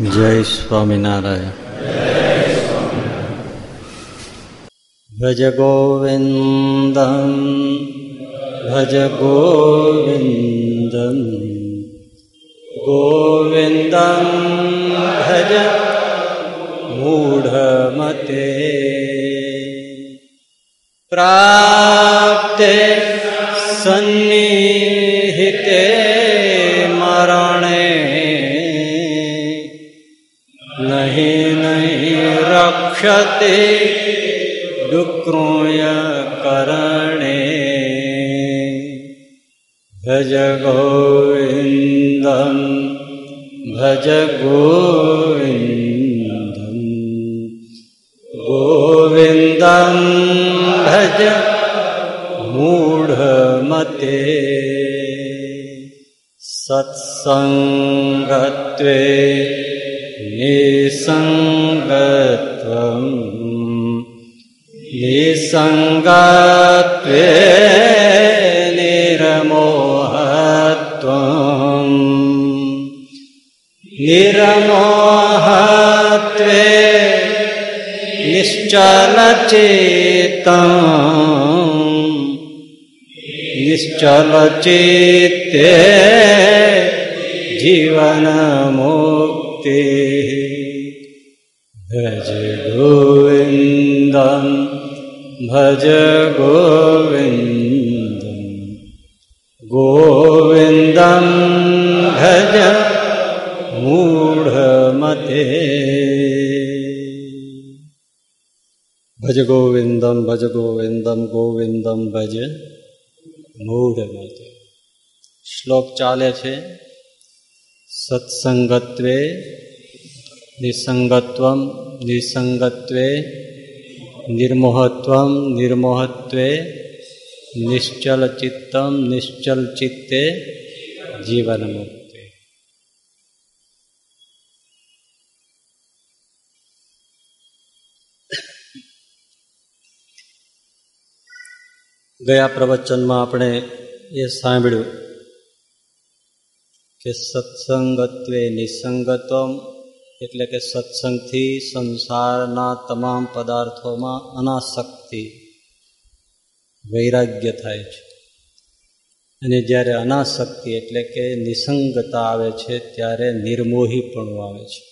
જય સ્વામિનારાયણ ભજ ગોવિંદમ ભજ ગોવિંદમ ગોવિંદમ ભજ મૂઢમતે પ્રાપ્તે સન્નિહિતે રક્ષતે ડુક્રોય કરણે ભજ गोविन्दं ભજ ગોવિંદમ ગોવિંદમ ભજ મૂઢમતે સત્સંગત્વે નિસંગત્વમ નિસંગત્વે નિર્મોહત્વમ નિર્મોહત્વે નિશ્ચલચેતમ નિશ્ચલચિત્તે જીવન મુક્તિ ભજ ગોવિંદમ ભજ ગોવિંદમ ગોવિંદમ ભજ મૂઢમતે ભજ ગોવિંદમ ભજ ગોવિંદમ ગોવિંદમ ભજ મૂઢમતે શ્લોક ચાલે છે. સત્સંગત્વે નિસંગત્વમ નિસંગત્વે નિર્મોહત્વમ નિર્મોહત્વે નિશ્ચલ ચિત્તમ નિશ્ચલ ચિત્તે જીવન મુક્તિ ગયા પ્રવચનમાં આપણે એ સાંભળ્યું કે સત્સંગત્વે નિસંગત્વમ એટલે કે સત્સંગથી સંસારના તમામ પદાર્થોમાં અનાસક્તિ, વૈરાગ્ય થાય છે. અને જ્યારે અનાસક્તિ એટલે કે નિસંગતા આવે છે, ત્યારે નિર્મોહીપણું આવે છે.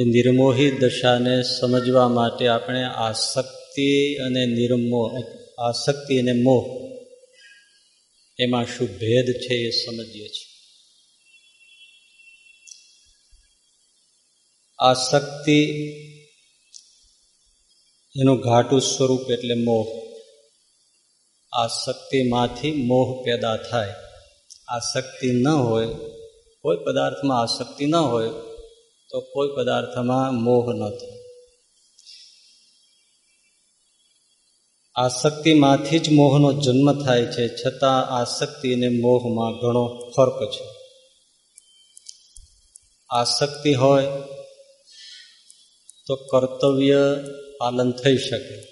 એ નિર્મોહી દશાને સમજવા માટે આપણે આસક્તિ અને નિર્મોહ આસક્તિ અને મોહ એમાં શું ભેદ છે એ સમજીએ છીએ. આ શક્તિ એનું ઘાટું સ્વરૂપ એટલે મોહ. આ શક્તિમાંથી મોહ પેદા થાય. આ શક્તિ ન હોય, કોઈ પદાર્થમાં આસક્તિ ન હોય, તો કોઈ પદાર્થમાં મોહ ન થાય. આસક્તિમાંથી જ મોહનો જન્મ થાય છે, છતાં આસક્તિ અને મોહમાં ઘણો ફર્ક છે. આસક્તિ હોય તો કર્તવ્ય પાલન થઈ શકે.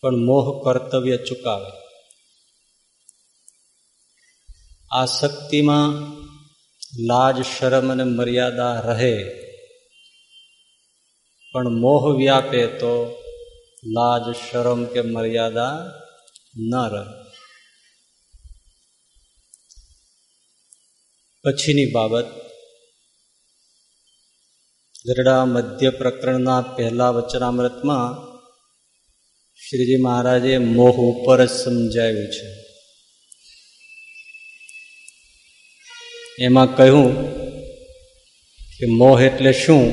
પણ મોહ કર્તવ્ય ચૂકાવે. આસક્તિમાં લાજ, શરમ અને મર્યાદા રહે. પણ મોહ વ્યાપે તો લાજ શરમ કે મર્યાદા ન રહે પછીની બાબત ગરડા મધ્ય પ્રકરણના પહેલા વચનામૃતમાં શ્રીજી મહારાજે મોહ ઉપર જ સમજાવ્યું છે એમાં કહ્યું કે મોહ એટલે શું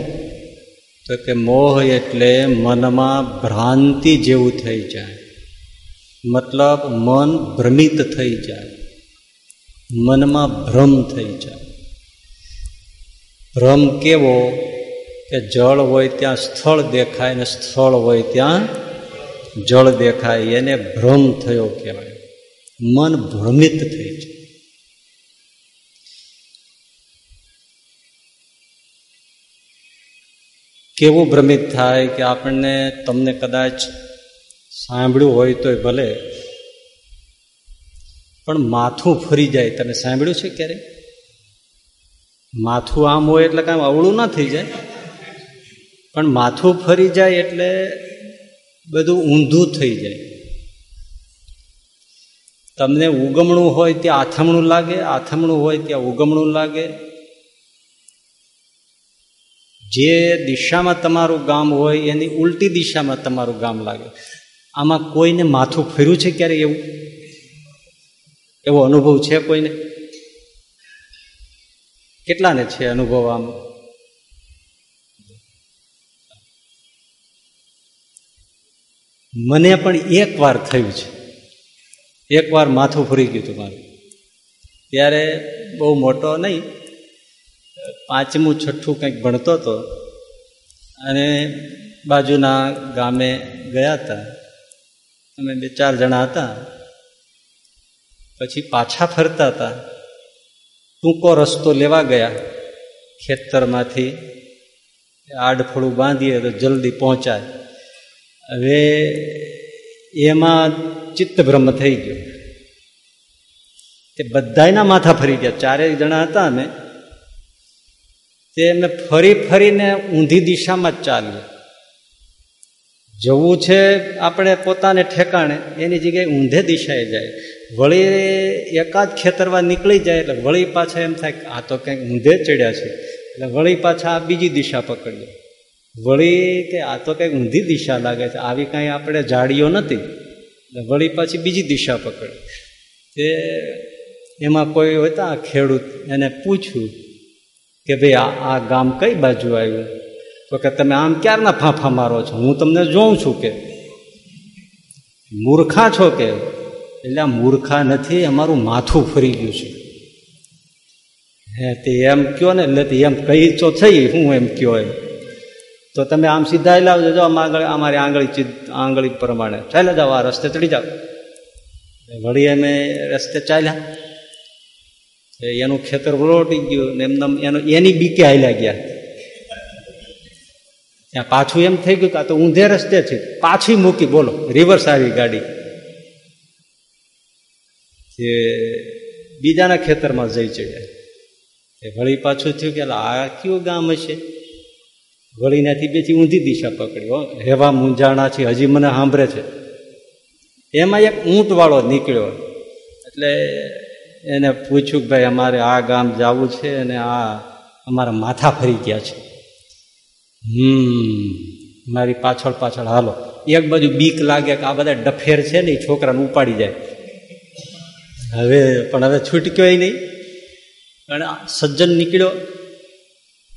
તો કે મોહ એટલે મનમાં ભ્રાંતિ જેવું થઈ જાય. મતલબ મન ભ્રમિત થઈ જાય. મનમાં ભ્રમ થઈ જાય. ભ્રમ કેવો? કે જળ હોય ત્યાં સ્થળ દેખાય ને સ્થળ હોય ત્યાં જળ દેખાય. એને ભ્રમ થયો કહેવાય. મન ભ્રમિત થઈ જાય. કેવું ભ્રમિત થાય કે આપણને તમને કદાચ સાંભળ્યું હોય તોય ભલે, પણ માથું ફરી જાય. તમે સાંભળ્યું છે ક્યારે માથું આમ હોય એટલે કાંઈ અવળું ના થઈ જાય. પણ માથું ફરી જાય એટલે બધું ઊંધું થઈ જાય. તમને ઉગમણું હોય ત્યાં આથમણું લાગે, આથમણું હોય ત્યાં ઉગમણું લાગે. જે દિશામાં તમારું ગામ હોય, એની ઉલટી દિશામાં તમારું ગામ લાગે. આમાં કોઈને માથું ફેર્યું છે ક્યારે એવું? એવો અનુભવ છે કોઈને? કેટલાને છે અનુભવ આમ? મને પણ એક વાર થયું છે. એક વાર માથું ફરી ગયું હતું મારું. ત્યારે બહુ મોટો નહીં પાંચમું છઠ્ઠું કંઈક ભણતો હતો અને બાજુના ગામે ગયા હતા. અમે બે ચાર જણા હતા. પછી પાછા ફરતા હતા. ટૂંકો રસ્તો લેવા ગયા. ખેતરમાંથી આડફળું બાંધીએ તો જલ્દી પહોંચાય. હવે એમાં ચિત્તભ્રમ થઈ ગયો. તે બધાના માથા ફરી ગયા. ચારેક જણા હતા અમે. તે એમને ફરી ફરીને ઊંધી દિશામાં જ ચાલ્યું જવું છે આપણે પોતાને ઠેકાણે, એની જગ્યાએ ઊંધે દિશાએ જાય. વળી એકાદ ખેતરવા નીકળી જાય એટલે વળી પાછા એમ થાય કે આ તો કંઈક ઊંધે ચડ્યા છે. એટલે વળી પાછા આ બીજી દિશા પકડીએ. વળી કે આ તો કંઈક ઊંધી દિશા લાગે છે. આવી કાંઈ આપણે જાળીઓ નથી. એટલે વળી પાછી બીજી દિશા પકડી તે એમાં કોઈ હતા ખેડૂત એને પૂછ્યું કે ભાઈ આ આ ગામ કઈ બાજુ આવ્યું? તો કે તમે આમ ક્યારના ફાંફા મારો છો? હું તમને જોઉં છું કે મૂર્ખા છો કે? એટલે આ મૂર્ખા નથી, અમારું માથું ફરી ગયું છે. હે, તે એમ કયો ને? એટલે એમ કહી તો થઈ, હું એમ કયો એમ. તો તમે આમ સીધા લાવજો જો આગળ અમારી આંગળી આંગળી પ્રમાણે. ચાલ્યા જાઓ, આ રસ્તે ચડી જાઓ. વળી અમે રસ્તે ચાલ્યા. એનું ખેતર વલોટી ગયું ને એમને એનો એની બીકે હાલ્યા ગયા. ત્યાં પાછું એમ થઈ ગયું કે આ તો ઊંધે રસ્તે છે. પાછી મૂકી, બોલો રિવર્સ આવી ગાડી. જે બીજાના ખેતરમાં જઈ ચડ્યા. એ વળી પાછું થયું કે આ કયું ગામ હશે? વળીનાથી બેથી ઊંધી દિશા પકડ્યો હેવા મૂંઝાણા છે, હજી મને સાંભળે છે. એમાં એક ઊંટ વાળો નીકળ્યો. એટલે એને પૂછ્યું કે ભાઈ, અમારે આ ગામ જવું છે અને આ અમારા માથા ફરી ગયા છે. હમ, મારી પાછળ પાછળ હાલો. એક બાજુ બીક લાગે કે આ બધા ડફેર છે ને, એ છોકરાને ઉપાડી જાય. હવે, પણ હવે છૂટક્યો નહીં. અને સજ્જન નીકળ્યો.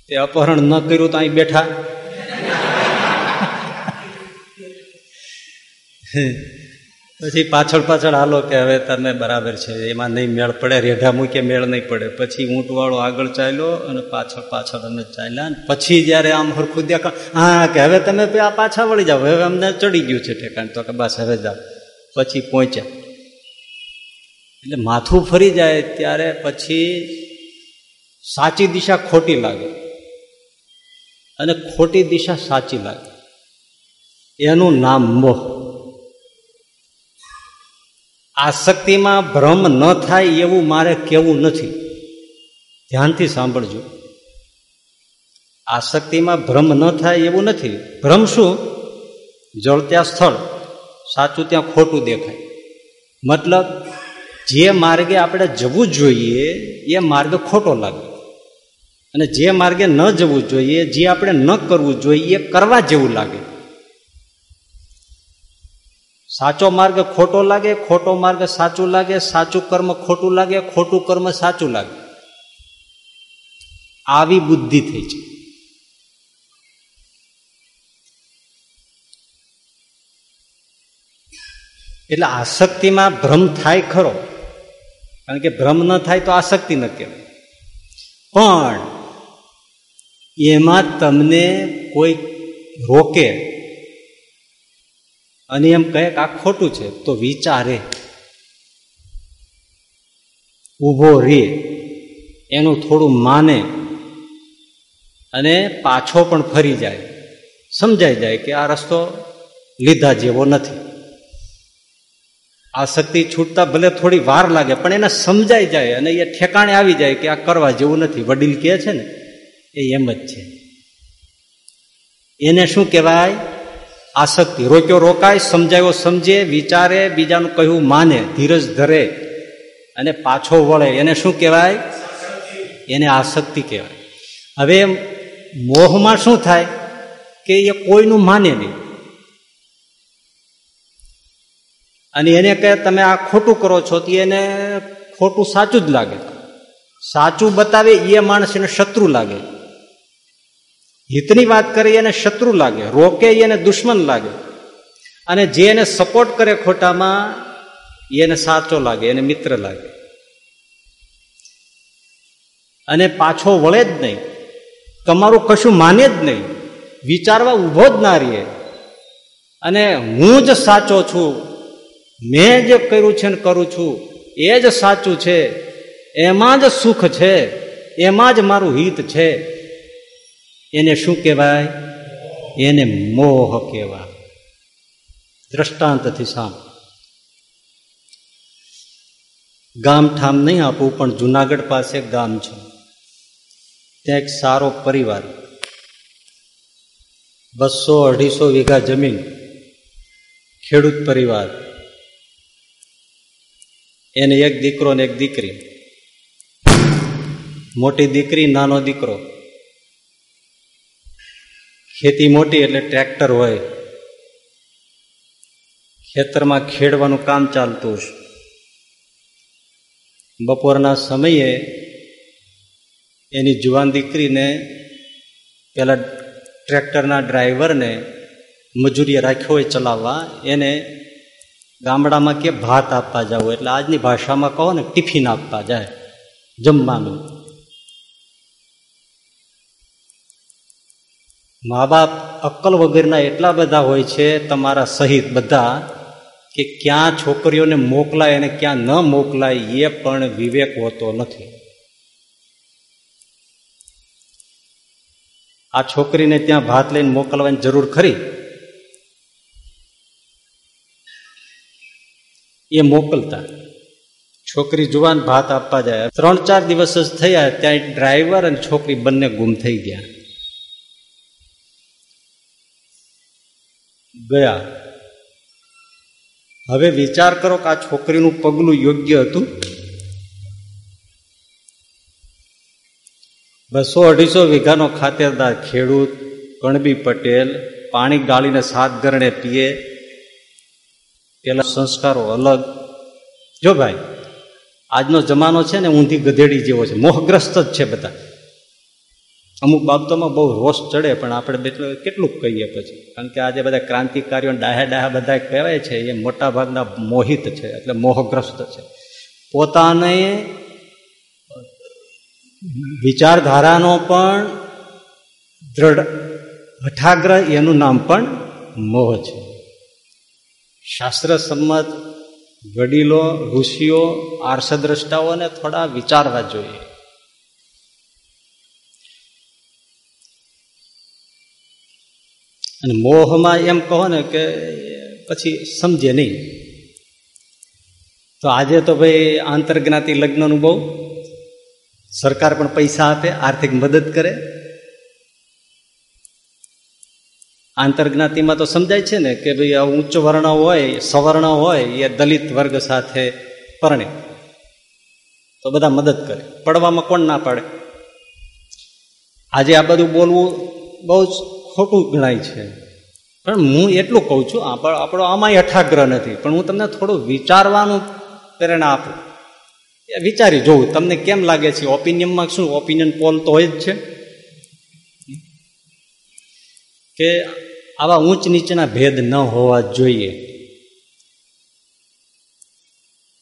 તે અપહરણ ન કર્યું તો અહીં બેઠા. પછી પાછળ પાછળ હાલો કે હવે તમે બરાબર છે, એમાં નહીં મેળ પડે, રેઢા મૂકે મેળ નહીં પડે. પછી ઊંટવાળો આગળ ચાલ્યો અને પાછળ પાછળ અમે ચાલ્યા અને પછી જયારે આમ હરખું દેખા, હા, કે હવે તમે આ પાછા વળી જાઓ, હવે અમને ચડી ગયું છે ઠેકાણ. તો કે, બસ, હવે જાઓ. પછી પહોંચ્યા. એટલે માથું ફરી જાય ત્યારે પછી સાચી દિશા ખોટી લાગે. અને ખોટી દિશા સાચી લાગે. એનું નામ મોહ. આસક્તિમાં ભ્રમ ન થાય એવું મારે કેવું નથી. ધ્યાનથી સાંભળજો. આસક્તિમાં ભ્રમ ન થાય એવું નથી. ભ્રમ શું? જળ ત્યાં સ્થળ. સાચું ત્યાં ખોટું દેખાય. મતલબ, જે માર્ગે આપણે જવું જોઈએ, એ માર્ગ ખોટો લાગે. અને જે માર્ગે ન જવું જોઈએ, જે આપણે ન કરવું જોઈએ, એ કરવા જેવું લાગે. સાચો માર્ગ ખોટો લાગે, ખોટો માર્ગ સાચું લાગે, સાચું કર્મ ખોટું લાગે, ખોટું કર્મ સાચું લાગે. આવી બુદ્ધિ થઈ છે. એટલે આસક્તિમાં ભ્રમ થાય ખરો. કારણ કે ભ્રમ ન થાય તો આસક્તિ ન કહેવાય. પણ એમાં તમને કોઈ રોકે અને એમ કહે કે આ ખોટું છે, તો વિચારે. ઊભો રે. એનું થોડું માને અને પાછો પણ ફરી જાય. સમજાઈ જાય કે આ રસ્તો લીધા જેવો નથી. આ શક્તિ છૂટતા ભલે થોડી વાર લાગે, પણ એને સમજાઈ જાય અને એ ઠેકાણે આવી જાય કે આ કરવા જેવું નથી. વડીલ કહે છે ને, એ એમ જ છે. એને શું કહેવાય? આસક્તિ. રોક્યો રોકાય, સમજાયો સમજે, વિચારે, બીજાનું કહ્યું માને, ધીરજ ધરે અને પાછો વળે. એને શું કહેવાય? એને આસક્તિ કહેવાય. હવે મોહમાં શું થાય? કે એ કોઈનું માને નહીં. અને એને કહે, તમે આ ખોટું કરો છો, તો એને ખોટું સાચું જ લાગે. સાચું બતાવે એ માણસ એને શત્રુ લાગે. હિતની વાત કરે એને શત્રુ લાગે રોકે એને દુશ્મન લાગે અને જે એને સપોર્ટ કરે ખોટામાં એને સાચો લાગે એને મિત્ર લાગે અને પાછો વળે જ નહીં. તમારું કશું માને જ નહીં. વિચારવા ઊભો જ ના રહીએ. અને હું જ સાચો છું. મેં જે કર્યું છે ને કરું છું, એ જ સાચું છે. એમાં જ સુખ છે. એમાં જ મારું હિત છે. એને શું કહેવાય? એને મોહ કહેવાય. દ્રષ્ટાંતથી સામ. ગામ ઠામ નહીં આપવું પણ જુનાગઢ પાસે ગામ છે. ત્યાં એક સારો પરિવાર. બસો અઢીસો વીઘા જમીન. ખેડૂત પરિવાર. એને એક દીકરો ને એક દીકરી. મોટી દીકરી, નાનો દીકરો. ખેતી મોટી એટલે ટ્રેક્ટર હોય. ખેતરમાં ખેડવાનું કામ ચાલતું છે બપોરના સમયે એની જુવાન દીકરીને પેલા ટ્રેક્ટરના ડ્રાઈવરને મજૂરીએ રાખ્યો હોય ચલાવવા, એને ગામડામાં કે ભાત આપવા જાવ, એટલે આજની ભાષામાં કહો ને, ટિફિન આપવા જાય, જમવાનું. મા બાપ અક્કલ વગરના એટલા બધા હોય છે તમારા સહિત બધા કે ક્યાં છોકરીઓને મોકલાય અને ક્યાં ન મોકલાય એ પણ વિવેક હોતો નથી. આ છોકરીને ત્યાં ભાત લઈને મોકલવાની જરૂર ખરી? એ મોકલતા. છોકરી જુવાન ભાત આપવા જાય. ત્રણ ચાર દિવસ જ થયા, ત્યાં ડ્રાઈવર અને છોકરી બંને ગુમ થઈ ગયા. ગયા. હવે વિચાર કરો કે આ છોકરીનું પગલું યોગ્ય હતું. બસો અઢીસો વીઘાનો ખાતેદાર ખેડૂત કણબી પટેલ પાણી ગાળીને સાત ગરણે પીએ. પેલા સંસ્કારો અલગ. જો ભાઈ, આજનો જમાનો છે ને ઊંધી ગધેડી જેવો છે. મોહગ્રસ્ત જ છે બધા. અમુક બાબતોમાં બહુ રોષ ચડે, પણ આપણે કેટલું કહીએ પછી. કારણ કે આજે બધા ક્રાંતિકારીઓ ડાહે ડાહા બધા કહેવાય છે, એ મોટા ભાગના મોહિત છે, એટલે મોહગ્રસ્ત છે. પોતાને વિચારધારાનો પણ દ્રઢ હઠાગ્રહ એનું નામ પણ મોહ છે. શાસ્ત્ર સંમત વડીલો, ઋષિઓ, આર્ષદ્રષ્ટાઓને થોડા વિચારવા જોઈએ. અને મોહમાં એમ કહો ને કે પછી સમજે નહીં. તો આજે તો ભાઈ આંતરજ્ઞાતિ લગ્નનું બહુ. સરકાર પણ પૈસા આપે, આર્થિક મદદ કરે. આંતરજ્ઞાતિમાં તો સમજાય છે ને કે ભાઈ આ ઉચ્ચ વર્ણ હોય, સવર્ણ હોય, એ દલિત વર્ગ સાથે પરણે. તો બધા મદદ કરે. પડવામાં કોણ ના પાડે? આજે આ બધું બોલવું બહુ જ ખોટું ગણાય છે. પણ હું એટલું કહું છું આપણો આમાં અઠાગ્રહ નથી. પણ હું તમને થોડું વિચારવાનું પ્રેરણા આપું. વિચારી જોઉં, તમને કેમ લાગે છે? ઓપિનિયનમાં શું ઓપિનિયન પોલ તો હોય જ છે. કે આવા ઊંચ નીચેના ભેદ ન હોવા જોઈએ.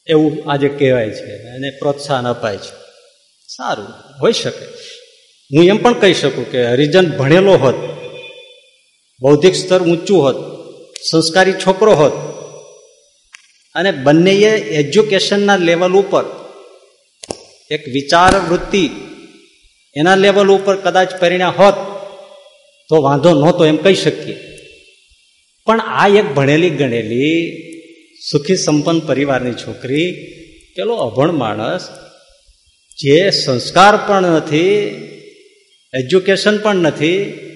એવું આજે કહેવાય છે અને પ્રોત્સાહન અપાય છે. સારું, હોઈ શકે. હું એમ પણ કહી શકું કે હરિજન ભણેલો હોત બૌદ્ધિક સ્તર ઊંચું હોત, સંસ્કારી છોકરો હોત, અને બંનેએ એજ્યુકેશનના લેવલ ઉપર એક વિચાર વૃત્તિ એના લેવલ ઉપર કદાચ પરિણામ હોત, તો વાંધો નહોતો એમ કહી શકીએ. પણ આ એક ભણેલી ગણેલી સુખી સંપન્ન પરિવારની છોકરી, પેલો અભણ માણસ, જે સંસ્કાર પણ નથી, એજ્યુકેશન પણ નથી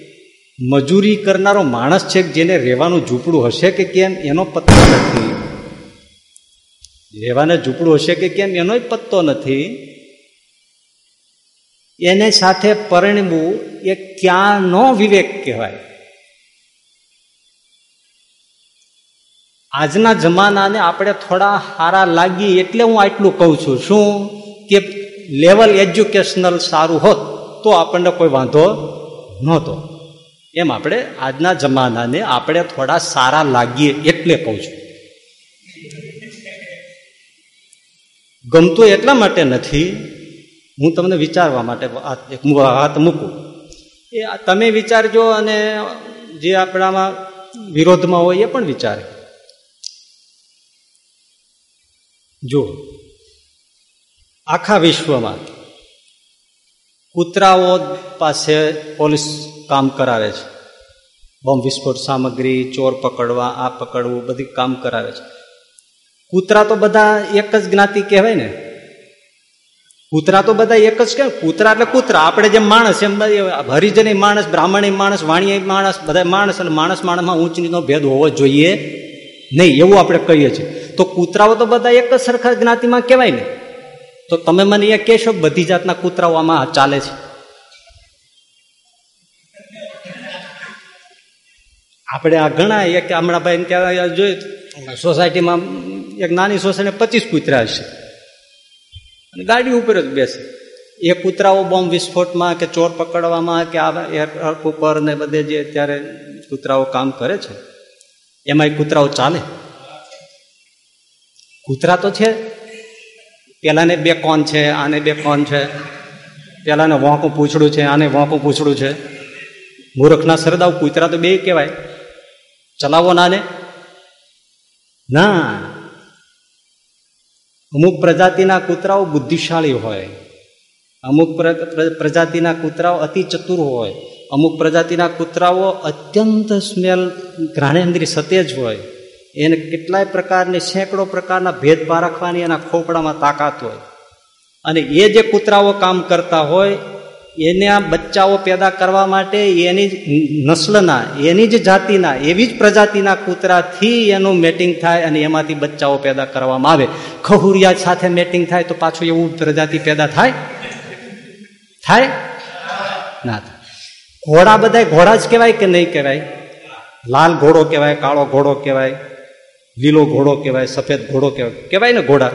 મજૂરી કરનારો માણસ છે જેને રહેવાનું ઝૂંપડું હશે કે કેમ, એનો પત્તો નથી. રહેવાને ઝૂંપડું હશે કે કેમ એનો પત્તો નથી. એને સાથે પરણવું એ ક્યાંનો વિવેક કહેવાય? આજના જમાનાને આપણે થોડા સારા લાગીએ એટલે હું આટલું કહું છું. શું? કે લેવલ એજ્યુકેશનલ સારું હોત તો આપણને કોઈ વાંધો નહોતો. એમ આપણે આજના જમાનાને આપણે થોડા સારા લાગીએ એટલે કહું છું. ગમતું એટલા માટે નથી, હું તમને વિચારવા માટે હાથ મૂકું. એ તમે વિચારજો અને જે આપણામાં વિરોધમાં હોય એ પણ વિચારે. જો, આખા વિશ્વમાં કૂતરાઓ પાસે પોલીસ કામ કરાવે છે. બોમ્બ વિસ્ફોટ સામગ્રી, ચોર પકડવા, આ પકડવું, બધી કામ કરાવે છે. કૂતરા તો બધા એક જ જ્ઞાતિ કહેવાય ને. કૂતરા તો બધા એક જ કે કૂતરા એટલે કૂતરા. આપણે જેમ માણસ, એમ હરિજન માણસ બ્રાહ્મણ માણસ વાણીય માણસ, બધા માણસ અને માણસ માણસમાં ઊંચ ભેદ હોવો જોઈએ નહીં, એવું આપણે કહીએ છીએ. તો કૂતરાઓ તો બધા એક જ સરખા જ્ઞાતિમાં કહેવાય ને. તો તમે મને એ કહેશો બધી જાતના કૂતરાઓ આમાં ચાલે છે. આપણે આ ઘણા એક હમણાં ત્યાં જોયું સોસાયટીમાં એક નાની સોસાયટી પચીસ કૂતરા હશે. અને ગાડી ઉપર જ બેસે. એ કૂતરાઓ બોમ્બ વિસ્ફોટમાં કે ચોર પકડવામાં કે આ એરપોર્ટ ઉપર ને બધે જે અત્યારે કૂતરાઓ કામ કરે છે, એમાં કૂતરાઓ ચાલે. કૂતરા તો છે. પેલાને બે કોન છે, આને બે કોન છે. પેલાને વોંકું પૂછડું છે, આને વોંકું પૂછડું છે. મૂર્ખના સરદાવ કૂતરા તો બે કહેવાય. ચલાવો નાને. ના. અમુક પ્રજાતિના કૂતરાઓ બુદ્ધિશાળી હોય. અમુક પ્રજાતિના કૂતરાઓ અતિ ચતુર હોય. અમુક પ્રજાતિના કૂતરાઓ અત્યંત સ્મેલ ઘ્રાણેન્દ્રી સતેજ હોય. એને કેટલાય પ્રકારની, સેંકડો પ્રકારના ભેદ રાખવાની એના ખોપડામાં તાકાત હોય. અને એ જે કૂતરાઓ કામ કરતા હોય એને આ બચ્ચાઓ પેદા કરવા માટે એની નસ્લના, એની જ જાતિના, એવી જ પ્રજાતિના કૂતરાથી એનું મેટિંગ થાય અને એમાંથી બચ્ચાઓ પેદા કરવામાં આવે. ખહુરિયા સાથે મેટિંગ થાય તો પાછું એવું પ્રજાતિ પેદા થાય? થાય? ના થાય. ઘોડા બધા ઘોડા જ કહેવાય કે નહીં કહેવાય? લાલ ઘોડો કહેવાય, કાળો ઘોડો કહેવાય, લીલો ઘોડો કહેવાય, સફેદ ઘોડો કહેવાય. કહેવાય ને ઘોડા.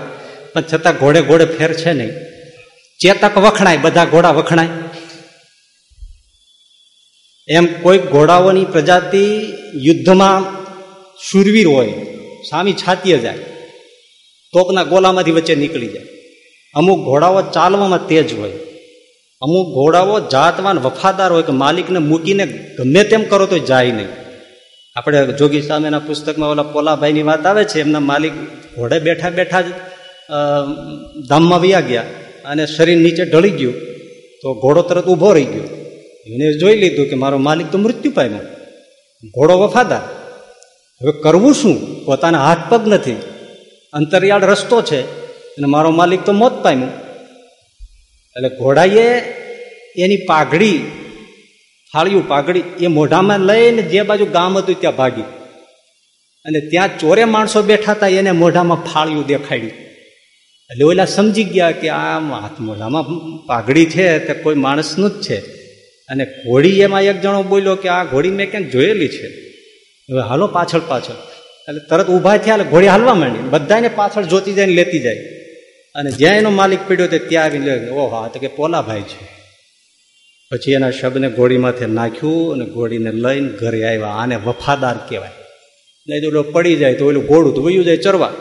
પણ છતાં ઘોડે ઘોડે ફેર છે નહીં. ચેતક વખણાય, બધા ઘોડા વખણાય. એમ કોઈ ઘોડાઓની પ્રજાતિ યુદ્ધમાં શુરવીર હોય, સામી છાતીએ જાય, તોપના ગોલામાંથી વચ્ચે નીકળી જાય. અમુક ઘોડાઓ ચાલવામાં તેજ હોય, અમુક ઘોડાઓ જાતવાન વફાદાર હોય કે માલિકને મૂકીને ગમે તેમ કરો તો જાય નહીં. આપણે જોગી સામેના પુસ્તકમાં ઓલા પોલાભાઈની વાત આવે છે, એમના માલિક ઘોડે બેઠા બેઠા જ ધામમાં વયા ગયા. અને શરીર નીચે ઢળી ગયું, તો ઘોડો તરત ઊભો રહી ગયો. એને જોઈ લીધું કે મારો માલિક તો મૃત્યુ પામ્યો. ઘોડો વફાદાર. હવે કરવું શું? પોતાના હાથ પગ નથી. અંતરિયાળ રસ્તો છે અને મારો માલિક તો મોત પામ્યો. એટલે ઘોડાએ એની પાઘડી ફાળ્યું પાઘડી એ મોઢામાં લઈને જે બાજુ ગામ હતું ત્યાં ભાગ્યું. અને ત્યાં ચોરે માણસો બેઠા હતા, એને મોઢામાં ફાળ્યું દેખાડ્યું. એટલે ઓલા સમજી ગયા કે આમ હાથ મોઢામાં પાઘડી છે તે કોઈ માણસનું જ છે. અને ઘોડી એમાં એક જણો બોલ્યો કે આ ઘોડી મેં ક્યાંક જોયેલી છે. હવે હાલો પાછળ પાછળ. એટલે તરત ઊભા થયા એટલે ઘોડી હાલવા માંડી. બધાને પાછળ જોતી જાય લેતી જાય. અને જ્યાં એનો માલિક પીડ્યો તે ત્યાં આવી લે ઓહો, આ તો કે પોલાભાઈ છે. પછી એના શબ્દને ઘોડીમાંથી નાખ્યું અને ઘોડીને લઈને ઘરે આવ્યા. આને વફાદાર કહેવાય. નહીં તો પડી જાય તો ઓલું ઘોડું તો વયું જાય ચરવા.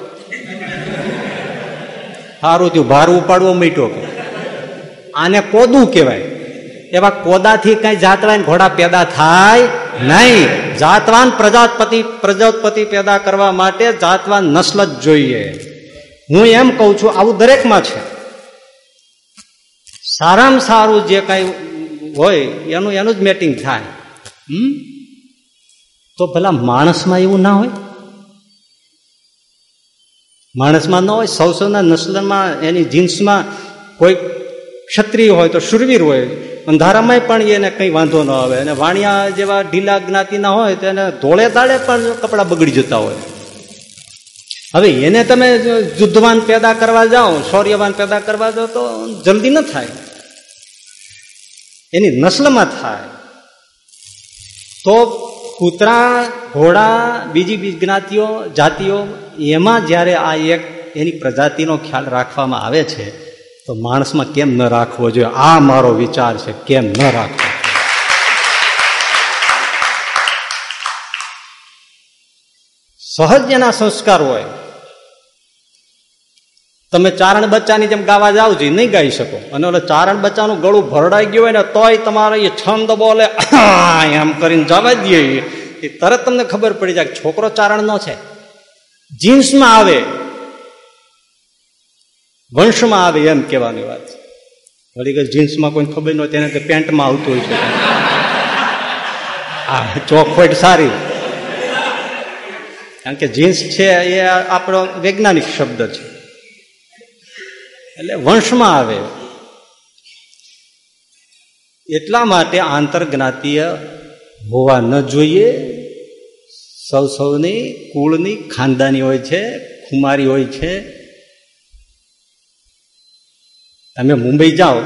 સારું થયું, ભાર ઉપાડવો મીઠો આને કોદું કહેવાય. એવા કોદાથી કઈ જાતવાન ઘોડા પેદા થાય નહીં. જાતવાન પ્રજાપતિ પ્રજાપતિ પેદા કરવા માટે જાતવાન નસ્લ જ જોઈએ. હું એમ કહું છું, આવું દરેકમાં છે. સારામાં સારું જે કઈ હોય, એનું એનું જ મેટિંગ થાય. હમ? તો ભલા માણસમાં એવું ના હોય? માણસમાં ન હોય સૌ સૌના નસ્લમાં, એની જીન્સમાં કોઈ ક્ષત્રિય હોય તો શુરવીર હોય. અંધારામાં પણ એને કંઈ વાંધો ન આવે. અને વાણિયા જેવા ઢીલા જ્ઞાતિના હોય તો એને ધોળે દાડે પણ કપડાં બગડી જતા હોય. હવે એને તમે યુદ્ધવાન પેદા કરવા જાઓ, શૌર્યવાન પેદા કરવા જાઓ, તો જલ્દી ન થાય. એની નસ્લમાં થાય. તો કૂતરા, ઘોડા, બીજી બીજી જ્ઞાતિઓ, જાતિઓ એમાં જ્યારે આ એક એની પ્રજાતિનો ખ્યાલ રાખવામાં આવે છે, તો માણસમાં કેમ ન રાખવો જોઈએ? આ મારો વિચાર છે, કેમ ન રાખવો સહજ એના સંસ્કાર હોય. તમે ચારણ બચ્ચાની જેમ ગાવા જાવ છો નહીં ગાઈ શકો. અને ઓલે ચારણ બચ્ચાનું ગળું ભરડાઈ ગયું હોય ને, તોય તમારે એ છંદ બોલે એમ કરીને જવા દઈએ. એ તરત તમને ખબર પડી જાય છોકરો ચારણ નો છે. જીન્સમાં આવે, વંશમાં આવે એમ કહેવાની વાત. વળી કે જીન્સમાં કોઈ ખબર ન હોય, તેને તે પેન્ટમાં આવતું હોય છે. હા ચોખવટ સારી. કારણ કે જીન્સ છે, એ આપણો વૈજ્ઞાનિક શબ્દ છે. એટલે વંશમાં આવે. એટલા માટે આંતરજ્ઞાતીય હોવા ન જોઈએ સૌ સૌની કુળની ખાનદાની હોય છે ખુમારી હોય છે. તમે મુંબઈ જાઓ,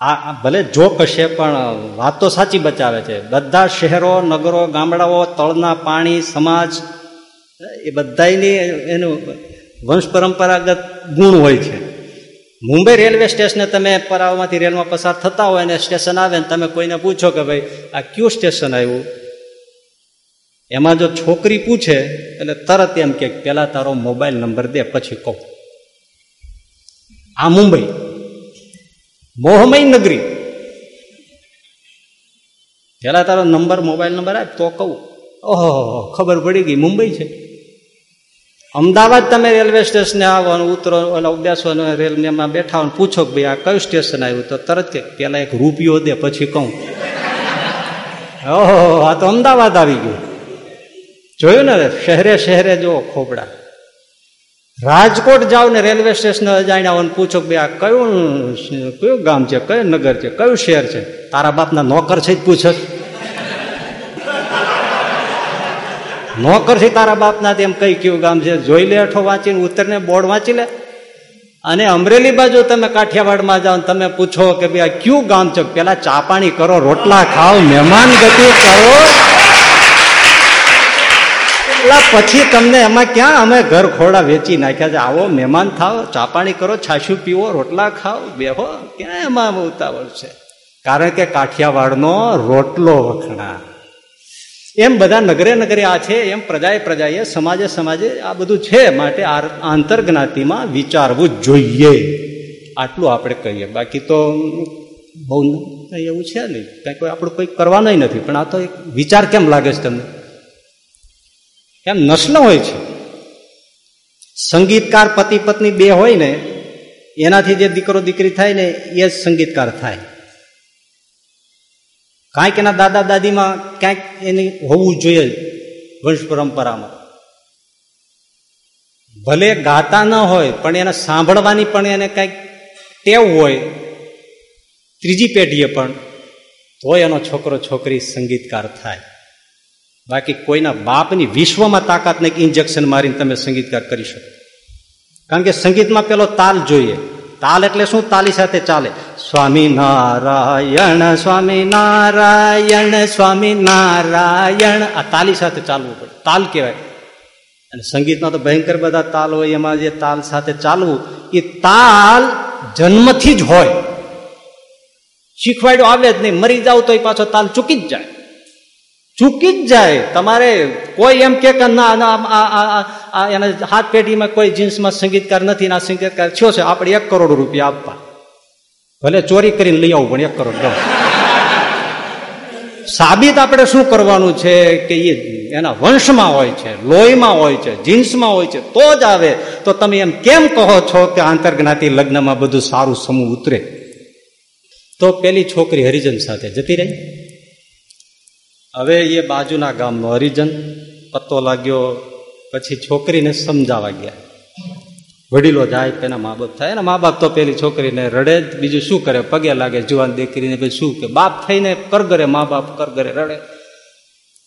આ ભલે જોક હશે, પણ વાત સાચી બચાવે છે. બધા શહેરો, નગરો, ગામડાઓ, તળના પાણી, સમાજ, એ બધાની એનું વંશ પરંપરાગત ગુણ હોય છે. મુંબઈ રેલવે સ્ટેશને તમે પરાવમાંથી રેલમાં પસાર થતા હોય અને સ્ટેશન આવે ને તમે કોઈને પૂછો કે ભાઈ, આ કયું સ્ટેશન આવ્યું? એમાં જો છોકરી પૂછે, એટલે તરત એમ કે, પેલા તારો મોબાઈલ નંબર દે, પછી કહું. આ મુંબઈ. મોહમય નગરી. પેલા તારો નંબર, મોબાઈલ નંબર આપ, તો કહું. ઓહો, ખબર પડી ગઈ, મુંબઈ છે. અમદાવાદ તમે રેલવે સ્ટેશને આવો અને ઉતરો, ઓલા અને રેલવેમાં બેઠા હોય પૂછો કે ભાઈ, આ કયું સ્ટેશન આવ્યું? તો તરત કે, પેલા એક રૂપિયો દે, પછી કહું. ઓહો, આ તો અમદાવાદ આવી ગયું. જોયું ને શહેરે શહેરે જુઓ ખોપડા રાજકોટ જાઓ ને રેલવે સ્ટેશન જાઈને આવો પૂછો કે આ કયું કયું ગામ છે, કયું નગર છે, કયું શહેર છે? તારા બાપના નોકર છે જ પૂછે. નોકર છે તારા બાપના તેમ કઈ કયું ગામ છે? જોઈ લે, અઠો વાંચીને ઉત્તરને બોર્ડ વાંચી લે. અને અમરેલી બાજુ તમે કાઠિયાવાડમાં જાઓ તમે પૂછો કે ભાઈ આ કયું ગામ છે? પેલા ચા પાણી કરો, રોટલા ખાઓ, મહેમાન ગતિ કરો. પછી તમને એમાં ક્યાં અમે ઘર ખોડા વેચી નાખ્યા છે? આવો મહેમાન થાવ ચાપાણી કરો, છાશું પીવો, રોટલા ખાઓ, બેહો, ક્યાં એમાં ઉતાવળ છે? કારણ કે કાઠિયાવાડનો રોટલો વખણા. એમ બધા નગરે નગરે આ છે, એમ પ્રજાએ પ્રજાએ, સમાજે સમાજે આ બધું છે માટે આંતરજ્ઞાતિમાં વિચારવું જોઈએ. આટલું આપણે કહીએ. બાકી તો બહુ એવું છે નહીં. કઈ કોઈ આપણું કંઈક કરવાનું નથી. પણ આ તો એક વિચાર કેમ લાગે છે તમને? એમ નસ્લ હોય છે. સંગીતકાર પતિ પત્ની બે હોય ને, એનાથી જે દીકરો દીકરી થાય ને, એ જ સંગીતકાર થાય. કાંઈક એના દાદા દાદીમાં ક્યાંક એની હોવું જોઈએ વંશ પરંપરામાં. ભલે ગાતા ન હોય, પણ એને સાંભળવાની પણ એને કંઈક ટેવ હોય, ત્રીજી પેઢીએ પણ તો એનો છોકરો છોકરી સંગીતકાર થાય. બાકી કોઈના બાપની વિશ્વમાં તાકાત નહીં ઇન્જેક્શન મારીને તમે સંગીતકાર કરી શકો. કારણ કે સંગીતમાં પેલો તાલ જોઈએ. તાલ એટલે શું? તાલી સાથે ચાલે. સ્વામી નારાયણ સ્વામી નારાયણ સ્વામી નારાયણ. આ તાલી સાથે ચાલવું પડે. તાલ કહેવાય. અને સંગીતમાં તો ભયંકર બધા તાલ હોય. એમાં જે તાલ સાથે ચાલવું, એ તાલ જન્મથી જ હોય. શીખવાડ્યો, આવે જ નહીં. મરી જાવ તો એ પાછો તાલ ચૂકી જ જાય. ચૂકી જ જાય. તમારે કોઈ એમ કે ના એના હાથ પેઢીમાં કોઈ જીન્સમાં સંગીતકાર નથી, ના સંગીતકાર થયો છે, આપણે એક કરોડ રૂપિયા આપવા. ભલે ચોરી કરીને લઈ આવું, પણ એક કરોડ દો સાબિત આપણે શું કરવાનું છે કે એ એના વંશમાં હોય છે, લોહીમાં હોય છે, જીન્સમાં હોય છે, તો જ આવે. તો તમે એમ કેમ કહો છો કે આંતરજ્ઞાતિ લગ્નમાં બધું સારું સમૂહ ઉતરે? તો પેલી છોકરી હરિજન સાથે જતી રહી. હવે એ બાજુના ગામનો હરિજન પત્તો લાગ્યો, પછી છોકરીને સમજાવા ગયા. વડીલો જાય તેના મા બાપ થાય. એના મા બાપ તો પેલી છોકરીને રડે જ. બીજું શું કરે? પગે લાગે જુવાન દીકરીને પછી શું કે? બાપ થઈને કરગરે, મા બાપ કરગરે રડે.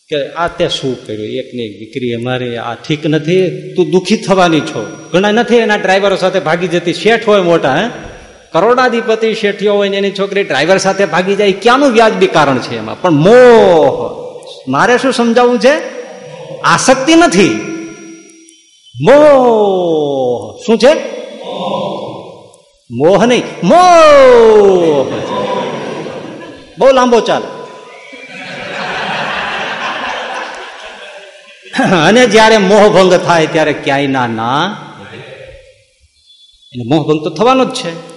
કે આ તે શું કર્યું? એકની એક દીકરી, અમારી આ ઠીક નથી. તું દુઃખી થવાની છો. ઘણા નથી એના ડ્રાઈવરો સાથે ભાગી જતી. શેઠ હોય મોટા, હે? કરોડાધિપતિ શેઠિયો હોય ને એની છોકરી ડ્રાઈવર સાથે ભાગી જાય, ક્યાંનું વ્યાજબી કારણ છે એમાં? પણ મોહ. મારે શું સમજાવવું છે? આસક્તિ નથી. મોહ. શું છે? મોહ નહીં. મોહ. બહુ લાંબો ચાલ. અને જ્યારે મોહભંગ થાય, ત્યારે ક્યાંય ના ના. એને મોહભંગ તો થવાનો જ છે.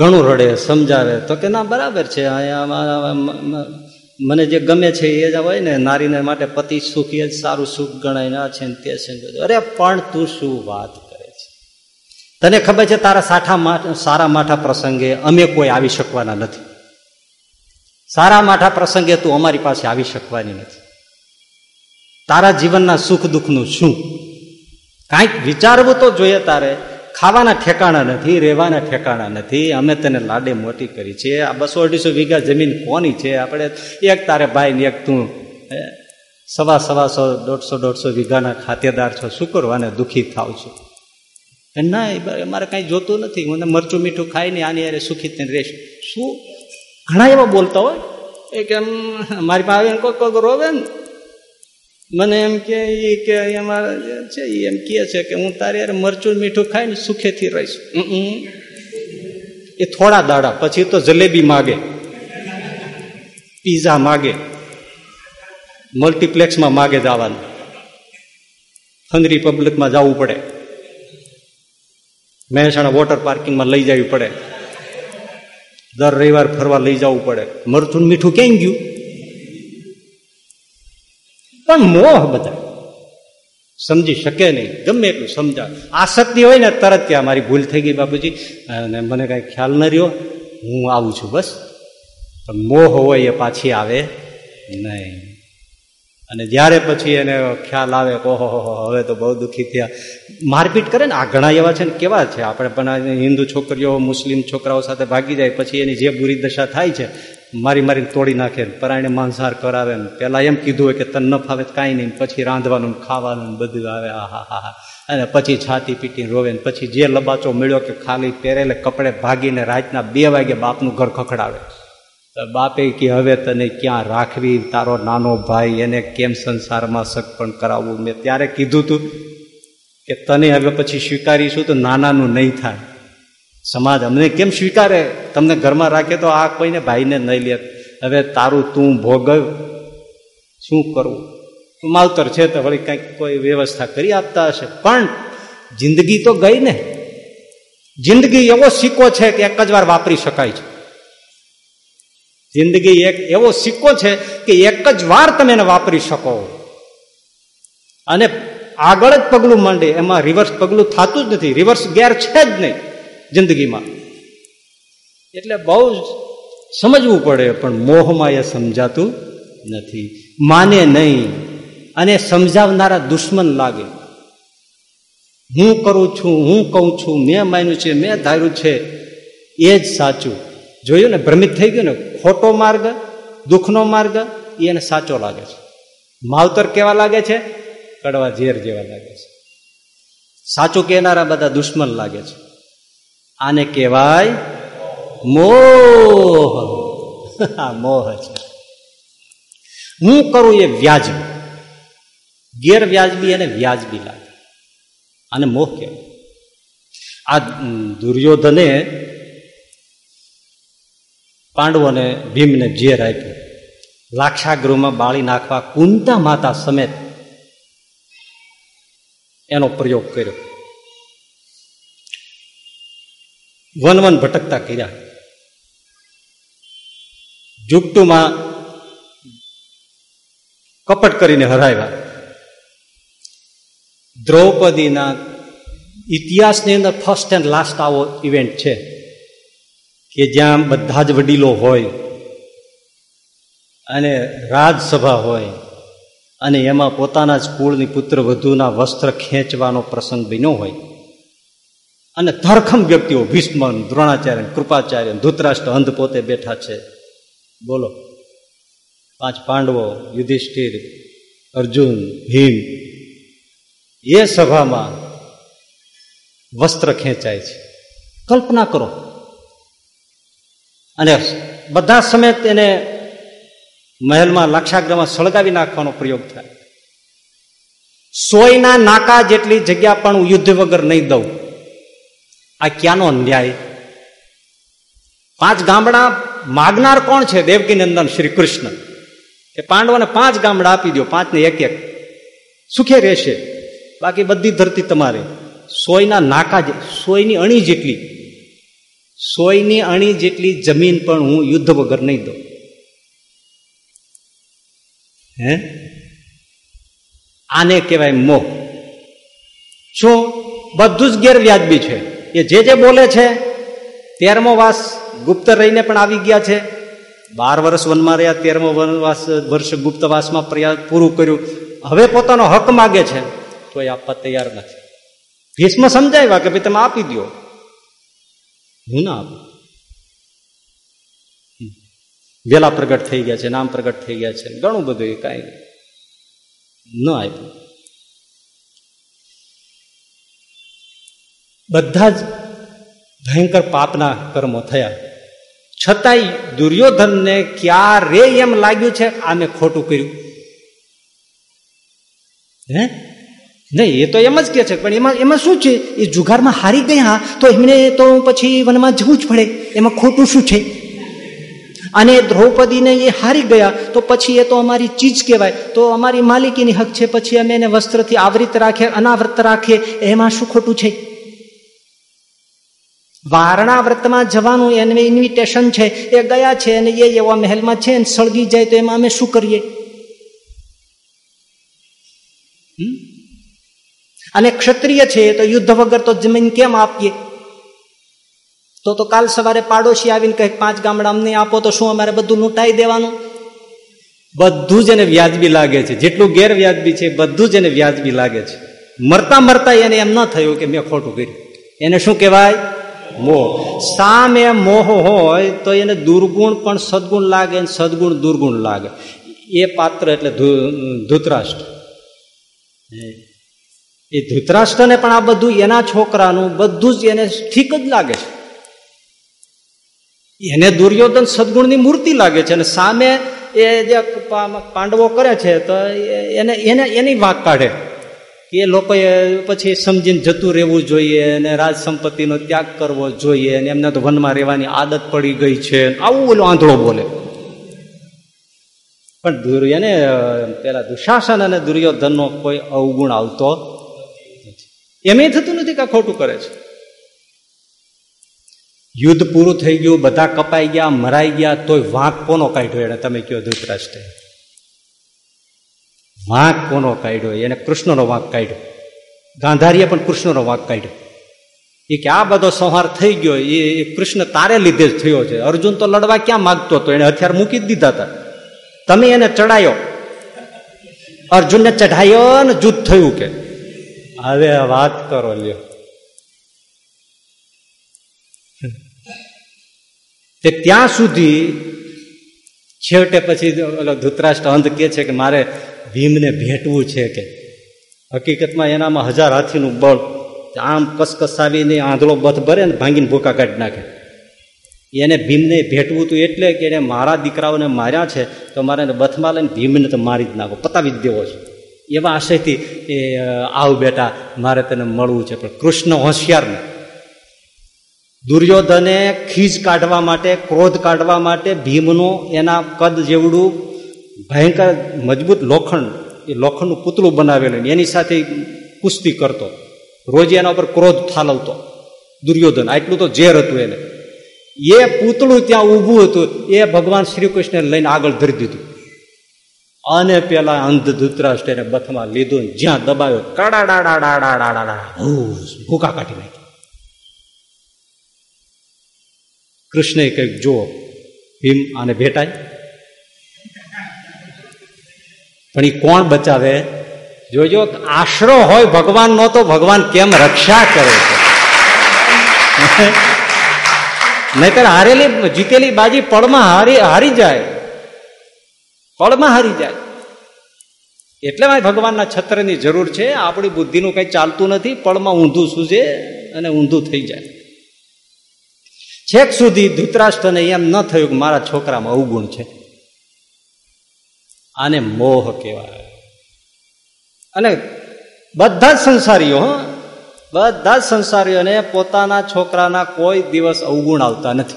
ઘણું રડે, સમજાવે. તો કે ના, બરાબર છે મને જે ગમે છે એ જ હોય ને, નારીને માટે પતિ સુખ એ જ સારું સુખ ગણાય ના છે ને, તે છે અરે, પણ તું શું વાત કરે છે? તને ખબર છે તારા સાઠા સારા માઠા પ્રસંગે અમે કોઈ આવી શકવાના નથી? સારા માઠા પ્રસંગે તું અમારી પાસે આવી શકવાની નથી. તારા જીવનના સુખ દુઃખનું શું? કાંઈક વિચારવું તો જોઈએ તારે. ખાવાના ઠેકાણા નથી, રહેવાના ઠેકાણા નથી. અમે તને લાડે મોટી કરી છે. આ બસો અઢીસો વીઘા જમીન કોની છે? આપણે એક તારે ભાઈ ને એક તું સવા સવા સો દોઢસો દોઢસો વીઘાના ખાતેદાર છો. શું કરવાને દુઃખી થાવ છું. ના મારે કાંઈ જોતું નથી. મને મરચું મીઠું ખાઈને આની યારે સુખી થઈને રહેશ. શું? ઘણા એવા બોલતા હોય? એ કેમ મારી પાસે કોઈ કોઈ રોવે ને. મને એમ કે એ કે અમારે છે એ એમ કહે છે કે હું તારે યાર મરચું મીઠું ખાઈને સુખેથી રહીશ. એ થોડા દાડા પછી તો જલેબી માગે, પીઝા માગે, મલ્ટીપ્લેક્સમાં માગે જવાનું હંગરી પબ્લિકમાં જવું પડે. મહેસાણા વોટર પાર્કિંગમાં લઈ જવી પડે. દર રવિવાર ફરવા લઈ જવું પડે. મરચું મીઠું ક્યાંય ગયું? પણ મોહ બધા સમજી શકે નહીં, ગમે એટલું સમજા આસક્તિ હોય ને તરત ત્યાં મારી ભૂલ થઈ ગઈ બાપુજી. અને મને કાંઈ ખ્યાલ ન રહ્યો, હું આવું છું બસ. પણ મોહ હોય એ પાછી આવે નહીં. અને જ્યારે પછી એને ખ્યાલ આવે કે ઓહો હવે તો બહુ દુઃખી થયા. મારપીટ કરે ને, આ ઘણા એવા છે ને કેવા છે? આપણે પણ હિન્દુ છોકરીઓ, મુસ્લિમ છોકરાઓ સાથે ભાગી જાય, પછી એની જે બુરી દશા થાય છે મારી મારીને તોડી નાખે પરાયણે માંસાર કરાવે ને. પેલા એમ કીધું હોય કે તને ન ફાવે કાંઈ નહીં, પછી રાંધવાનું ખાવાનું બધું આવે, આ, હા હા અને પછી છાતી પીટીને રોવે ને, પછી જે લબાચો મળ્યો કે ખાલી પહેરેલે કપડે ભાગીને રાતના બે વાગે બાપનું ઘર ખખડાવે. બાપે કે હવે તને ક્યાં રાખવી, તારો નાનો ભાઈ એને કેમ સંસારમાં સગપણ કરાવવું? મેં ત્યારે કીધું તું કે તને હવે પછી સ્વીકારીશું તો નાનાનું નહીં થાય. સમાજ અમને કેમ સ્વીકારે? તમને ઘરમાં રાખે તો આ કોઈને ભાઈને નહીં લે. હવે તારું તું ભોગવ. શું કરવું માવતર છે તો વળી કંઈક કોઈ વ્યવસ્થા કરી આપતા હશે. પણ જિંદગી તો ગઈ ને. જિંદગી એવો સિક્કો છે કે એક જ વાર વાપરી શકાય છે. જિંદગી એક એવો સિક્કો છે કે એક જ વાર તમે એને વાપરી શકો. અને આગળ જ પગલું માંડે. એમાં રિવર્સ પગલું થતું જ નથી. રિવર્સ ગેર છે જ નહીં. જિંદગીમાં. એટલે બહુ સમજવું પડે, પણ મોહમાં એ સમજાતું નથી. માને નહીં અને સમજાવનારા દુશ્મન લાગે. હું કરું છું, હું કહું છું, મેં માન્યું છે, મેં ધાર્યું છે, એ જ સાચું. જોયું ને, ભ્રમિત થઈ ગયું ને, ખોટો માર્ગ, દુઃખનો માર્ગ, એને સાચો લાગે છે. માવતર કેવા લાગે છે? કડવા ઝેર જેવા લાગે છે. સાચું કહેનારા બધા દુશ્મન લાગે છે. આને કહેવાય મોહ. મોહ છે. હું કરું એ વ્યાજબી. ગેરવ્યાજબી અને વ્યાજબી લાગે. અને મોહ કહેવાય આ દુર્યોધને પાંડવોને ભીમને ઝેર આપ્યું. લાક્ષાગૃહમાં બાળી નાખવા કુંતા માતા સમેત એનો પ્રયોગ કર્યો. વન વન ભટકતા કર્યા. જુગટુમાં કપટ કરીને હરાવ્યા. દ્રૌપદીના ઇતિહાસની અંદર ફર્સ્ટ એન્ડ લાસ્ટ આવો ઇવેન્ટ છે કે જ્યાં બધા જ વડીલો હોય અને રાજસભા હોય અને એમાં પોતાના જ કુળની પુત્ર વધુના વસ્ત્ર ખેંચવાનો પ્રસંગ બન્યો હોય. અને ધરખમ વ્યક્તિઓ ભીષ્મ દ્રોણાચાર્ય, કૃપાચાર્ય, ધૂતરાષ્ટ્ર, અંધ પોતે બેઠા છે. બોલો. પાંચ પાંડવો, યુધિષ્ઠિર, અર્જુન, ભીમ, એ સભામાં વસ્ત્ર ખેંચાય છે. કલ્પના કરો. અને બધા સમેત એને મહેલમાં, લાક્ષાગ્રહમાં સળગાવી નાખવાનો પ્રયોગ થાય. સોયના નાકા જેટલી જગ્યા પણ યુદ્ધ વગર નહીં દઉં. આ ક્યાંનો ન્યાય પાંચ ગામડા માગનાર કોણ છે? દેવકી નંદન શ્રી કૃષ્ણ. કે પાંડવોને પાંચ ગામડા આપી દો પાંચને એક એક. સુખે રહેશે? બાકી બધી ધરતી તમારે. સોયના નાકા સોયની અણી જેટલી. સોયની અણી જેટલી જમીન પણ હું યુદ્ધ વગર નહીં દઉં. હે? આને કહેવાય મોહ. જો બધું જ ગેરવ્યાજબી છે. એ જે જે બોલે છે, તેરમો વાસ ગુપ્ત રહીને પણ આવી ગયા છે. બાર વર્ષ વનમાં રહ્યા, તેરમો વનવાસ, વર્ષ ગુપ્તવાસમાં પ્રયાસ પૂરું કર્યું. હવે પોતાનો હક માગે છે તો એ આપવા તૈયાર નથી. ભીષ્મ સમજાવ્યા કે ભાઈ તમે આપી દો હું ના આપું. વેલા પ્રગટ થઈ ગયા છે, નામ પ્રગટ થઈ ગયા છે, ઘણું બધું એ કાંઈ ન આપ્યું. બધા જ ભયંકર પાપના કર્મો થયા. છતાંય દુર્યોધનને ક્યારે એમ લાગ્યું છે? આ મેં ખોટું કર્યું. હે? નહીં, એ તો એમ જ કે છે, પણ એમાં એમાં શું છે? એ જુગારમાં હારી ગયા, તો એમને તો પછી વનમાં જવું જ પડે. એમાં ખોટું શું છે? અને દ્રૌપદીને એ હારી ગયા, તો પછી એ તો અમારી ચીજ કહેવાય. તો અમારી માલિકીની હક છે, પછી અમે એને વસ્ત્રથી આવૃત રાખીએ અનાવૃત રાખીએ એમાં શું ખોટું છે? વારણા વ્રતમાં જવાનું એને ઇન્વિટેશન છે. એ ગયા છે અને એ એવા મહેલમાં છે ને સળગી જાય તો એમાં અમે શું કરીએ? અને ક્ષત્રિય છે તો યુદ્ધ વગર તો જમીન કેમ આપીએ? તો તો કાલ સવારે પાડોશી આવીને કહે, પાંચ ગામડા અમને આપો તો શું અમારે બધું લૂંટાઈ દેવાનું? બધું જ એને વ્યાજબી લાગે છે. જેટલું ગેરવ્યાજબી છે, બધું જ એને વ્યાજબી લાગે છે. મરતા મરતા એને એમ ન થયું કે મેં ખોટું કર્યું. એને શું કહેવાય? મોહ. સામે મોહ હોય તો એને દુર્ગુણ પણ સદગુણ લાગે ને સદગુણ દુર્ગુણ લાગે. એ પાત્ર એટલે ધૂતરાષ્ટ્ર. એ ધૃતરાષ્ટ્રને પણ આ બધું એના છોકરાનું બધું જ એને ઠીક જ લાગે છે. એને દુર્યોધન સદગુણની મૂર્તિ લાગે છે અને સામે એ જે પાંડવો કરે છે તો એને એને, એની વાંક કાઢે. કે એ લોકોએ પછી સમજીને જતું રહેવું જોઈએ અને રાજ સંપત્તિનો ત્યાગ કરવો જોઈએ અને એમને તો વનમાં રહેવાની આદત પડી ગઈ છે. આવું બોલો આંધળો બોલે. પણ દુર્યને પેલા દુશાસન અને દુર્યોધનનો કોઈ અવગુણ આવતો એમ થતું નથી કે ખોટું કરે છે. યુદ્ધ પૂરું થઈ ગયું, બધા કપાઈ ગયા, મરાઈ ગયા, તોય વાંક કોનો કાઢ્યો એને તમે કયો ધૃતરાષ્ટ્રે વાંક કોનો કાઢ્યો? એને કૃષ્ણનો વાંક કાઢ્યો. ગાંધારીએ પણ કૃષ્ણનો વાંક કાઢ્યો. એ કે આ બધો સંહાર થઈ ગયો. એ કૃષ્ણ તારે લીધે જ થયો છે. અર્જુન તો લડવા ક્યાં માગતો હતો? એને હથિયાર મૂકી જ દીધા હતા. તમે એને ચડાયો અર્જુનને ચઢાયો ને જૂથ થયું કે. હવે વાત કરો લ્યો. તે ત્યાં સુધી છેવટે પછી ધૃતરાષ્ટ્ર અંધ કે છે કે મારે ભીમને ભેટવું છે કે. હકીકતમાં એનામાં હજાર હાથીનું બળ આમ કસકસાવીને આંધળો બથ ભરે ને ભાંગીને ભૂકા કાઢી નાખે. એને ભીમને ભેટવું હતું એટલે કે એને મારા દીકરાઓને માર્યા છે તો મારે એને બથમાં લઈને ભીમને તો મારી જ નાખો, પતાવી જ દેવો છે. એવા આશયથી એ આવ બેટા, મારે તને મળવું છે, પણ કૃષ્ણ હોશિયાર દુર્યોધને ખીજ કાઢવા માટે, ક્રોધ કાઢવા માટે ભીમનું એના કદ જેવડું ભયંકર મજબૂત લોખંડ, એ લોખંડનું પૂતળું બનાવેલું એની સાથે કુસ્તી કરતો. રોજ એના ઉપર ક્રોધ ઠાલવતો. દુર્યોધન, આટલું તો ઝેર હતું એને. એ પૂતળું ત્યાં ઊભું હતું, એ ભગવાન શ્રી કૃષ્ણ લઈને આગળ ધરી દીધું. અને પેલા અંધ ધૂતરાષ્ટ્ર એને બથમાં લીધું જ્યાં દબાવ્યો કડાડાડાડાડાડાડા ભૂકા કાઢી નાખી કૃષ્ણએ કંઈક જુઓ ભીમ આને ભેટાય પણ એ કોણ બચાવે? જોજો, આશરો હોય ભગવાનનો તો ભગવાન કેમ રક્ષા કરે છે? નહીતર હારેલી, જીતેલી બાજી પળમાં હારી હારી જાય. પળમાં હારી જાય. એટલે ભગવાનના છત્રની જરૂર છે. આપણી બુદ્ધિનું કંઈ ચાલતું નથી. પળમાં ઊંધું સૂજે અને ઊંધું થઈ જાય. છેક સુધી ધૂતરાષ્ટ્રને એમ ન થયું કે મારા છોકરામાં અવગુણ છે. આને મોહ કહેવાય. અને બધા જ સંસારીઓ બધા જ સંસારીઓને પોતાના છોકરાના કોઈ દિવસ અવગુણ આવતા નથી.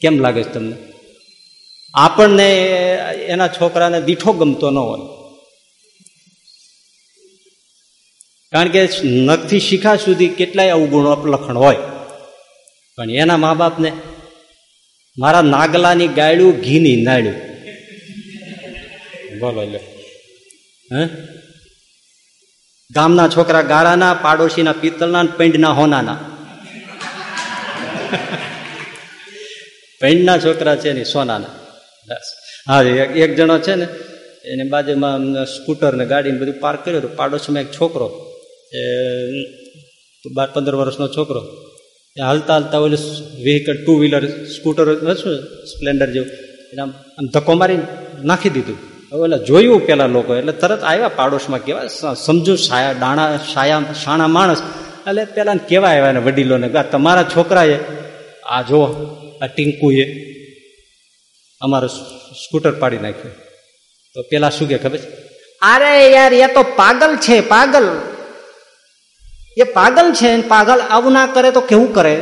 કેમ લાગે છે તમને? આપણને એના છોકરાને દીઠો ગમતો ન હોય. કારણ કે નખથી શીખા સુધી કેટલાય અવગુણો લખણ હોય. પણ એના મા બાપને મારા નાગલાની ગાયડું ઘીની નાડ્યું બોલો લે હે? ગામના છોકરા ગારાના પાડોશીના પિત્તળના પેંડના હોનાના. પેંડના છોકરા છે ને સોનાના. બસ. હા એક જણો છે ને, એને બાજુમાં સ્કૂટર ને ગાડી બધું પાર્ક કર્યું હતું. પાડોશીમાં એક છોકરો, એ બાર પંદર વર્ષનો છોકરો. એ હાલતા હાલતા ઓલું વ્હીકલ ટુ વ્હીલર સ્કૂટર શું સ્પ્લેન્ડર જેવું. એને આમ ધક્કો મારી નાખી દીધું. ઓલા જોયું પેલા લોકો, એટલે તરત આવ્યા પાડોશમાં કેવા સમજુ સાયા દાણા સાયા, શાણા માણસ. એટલે પેલા કેવા આવ્યા ને વડીલોને તમારા છોકરાએ, આ જો આ ટીંકુએ અમારું સ્કૂટર પાડી નાખ્યું. તો પેલા શું કે ખબર છે? અરે યાર, એ તો પાગલ છે, પાગલ. એ પાગલ છે પાગલ આવું ના કરે તો કેવું કરે?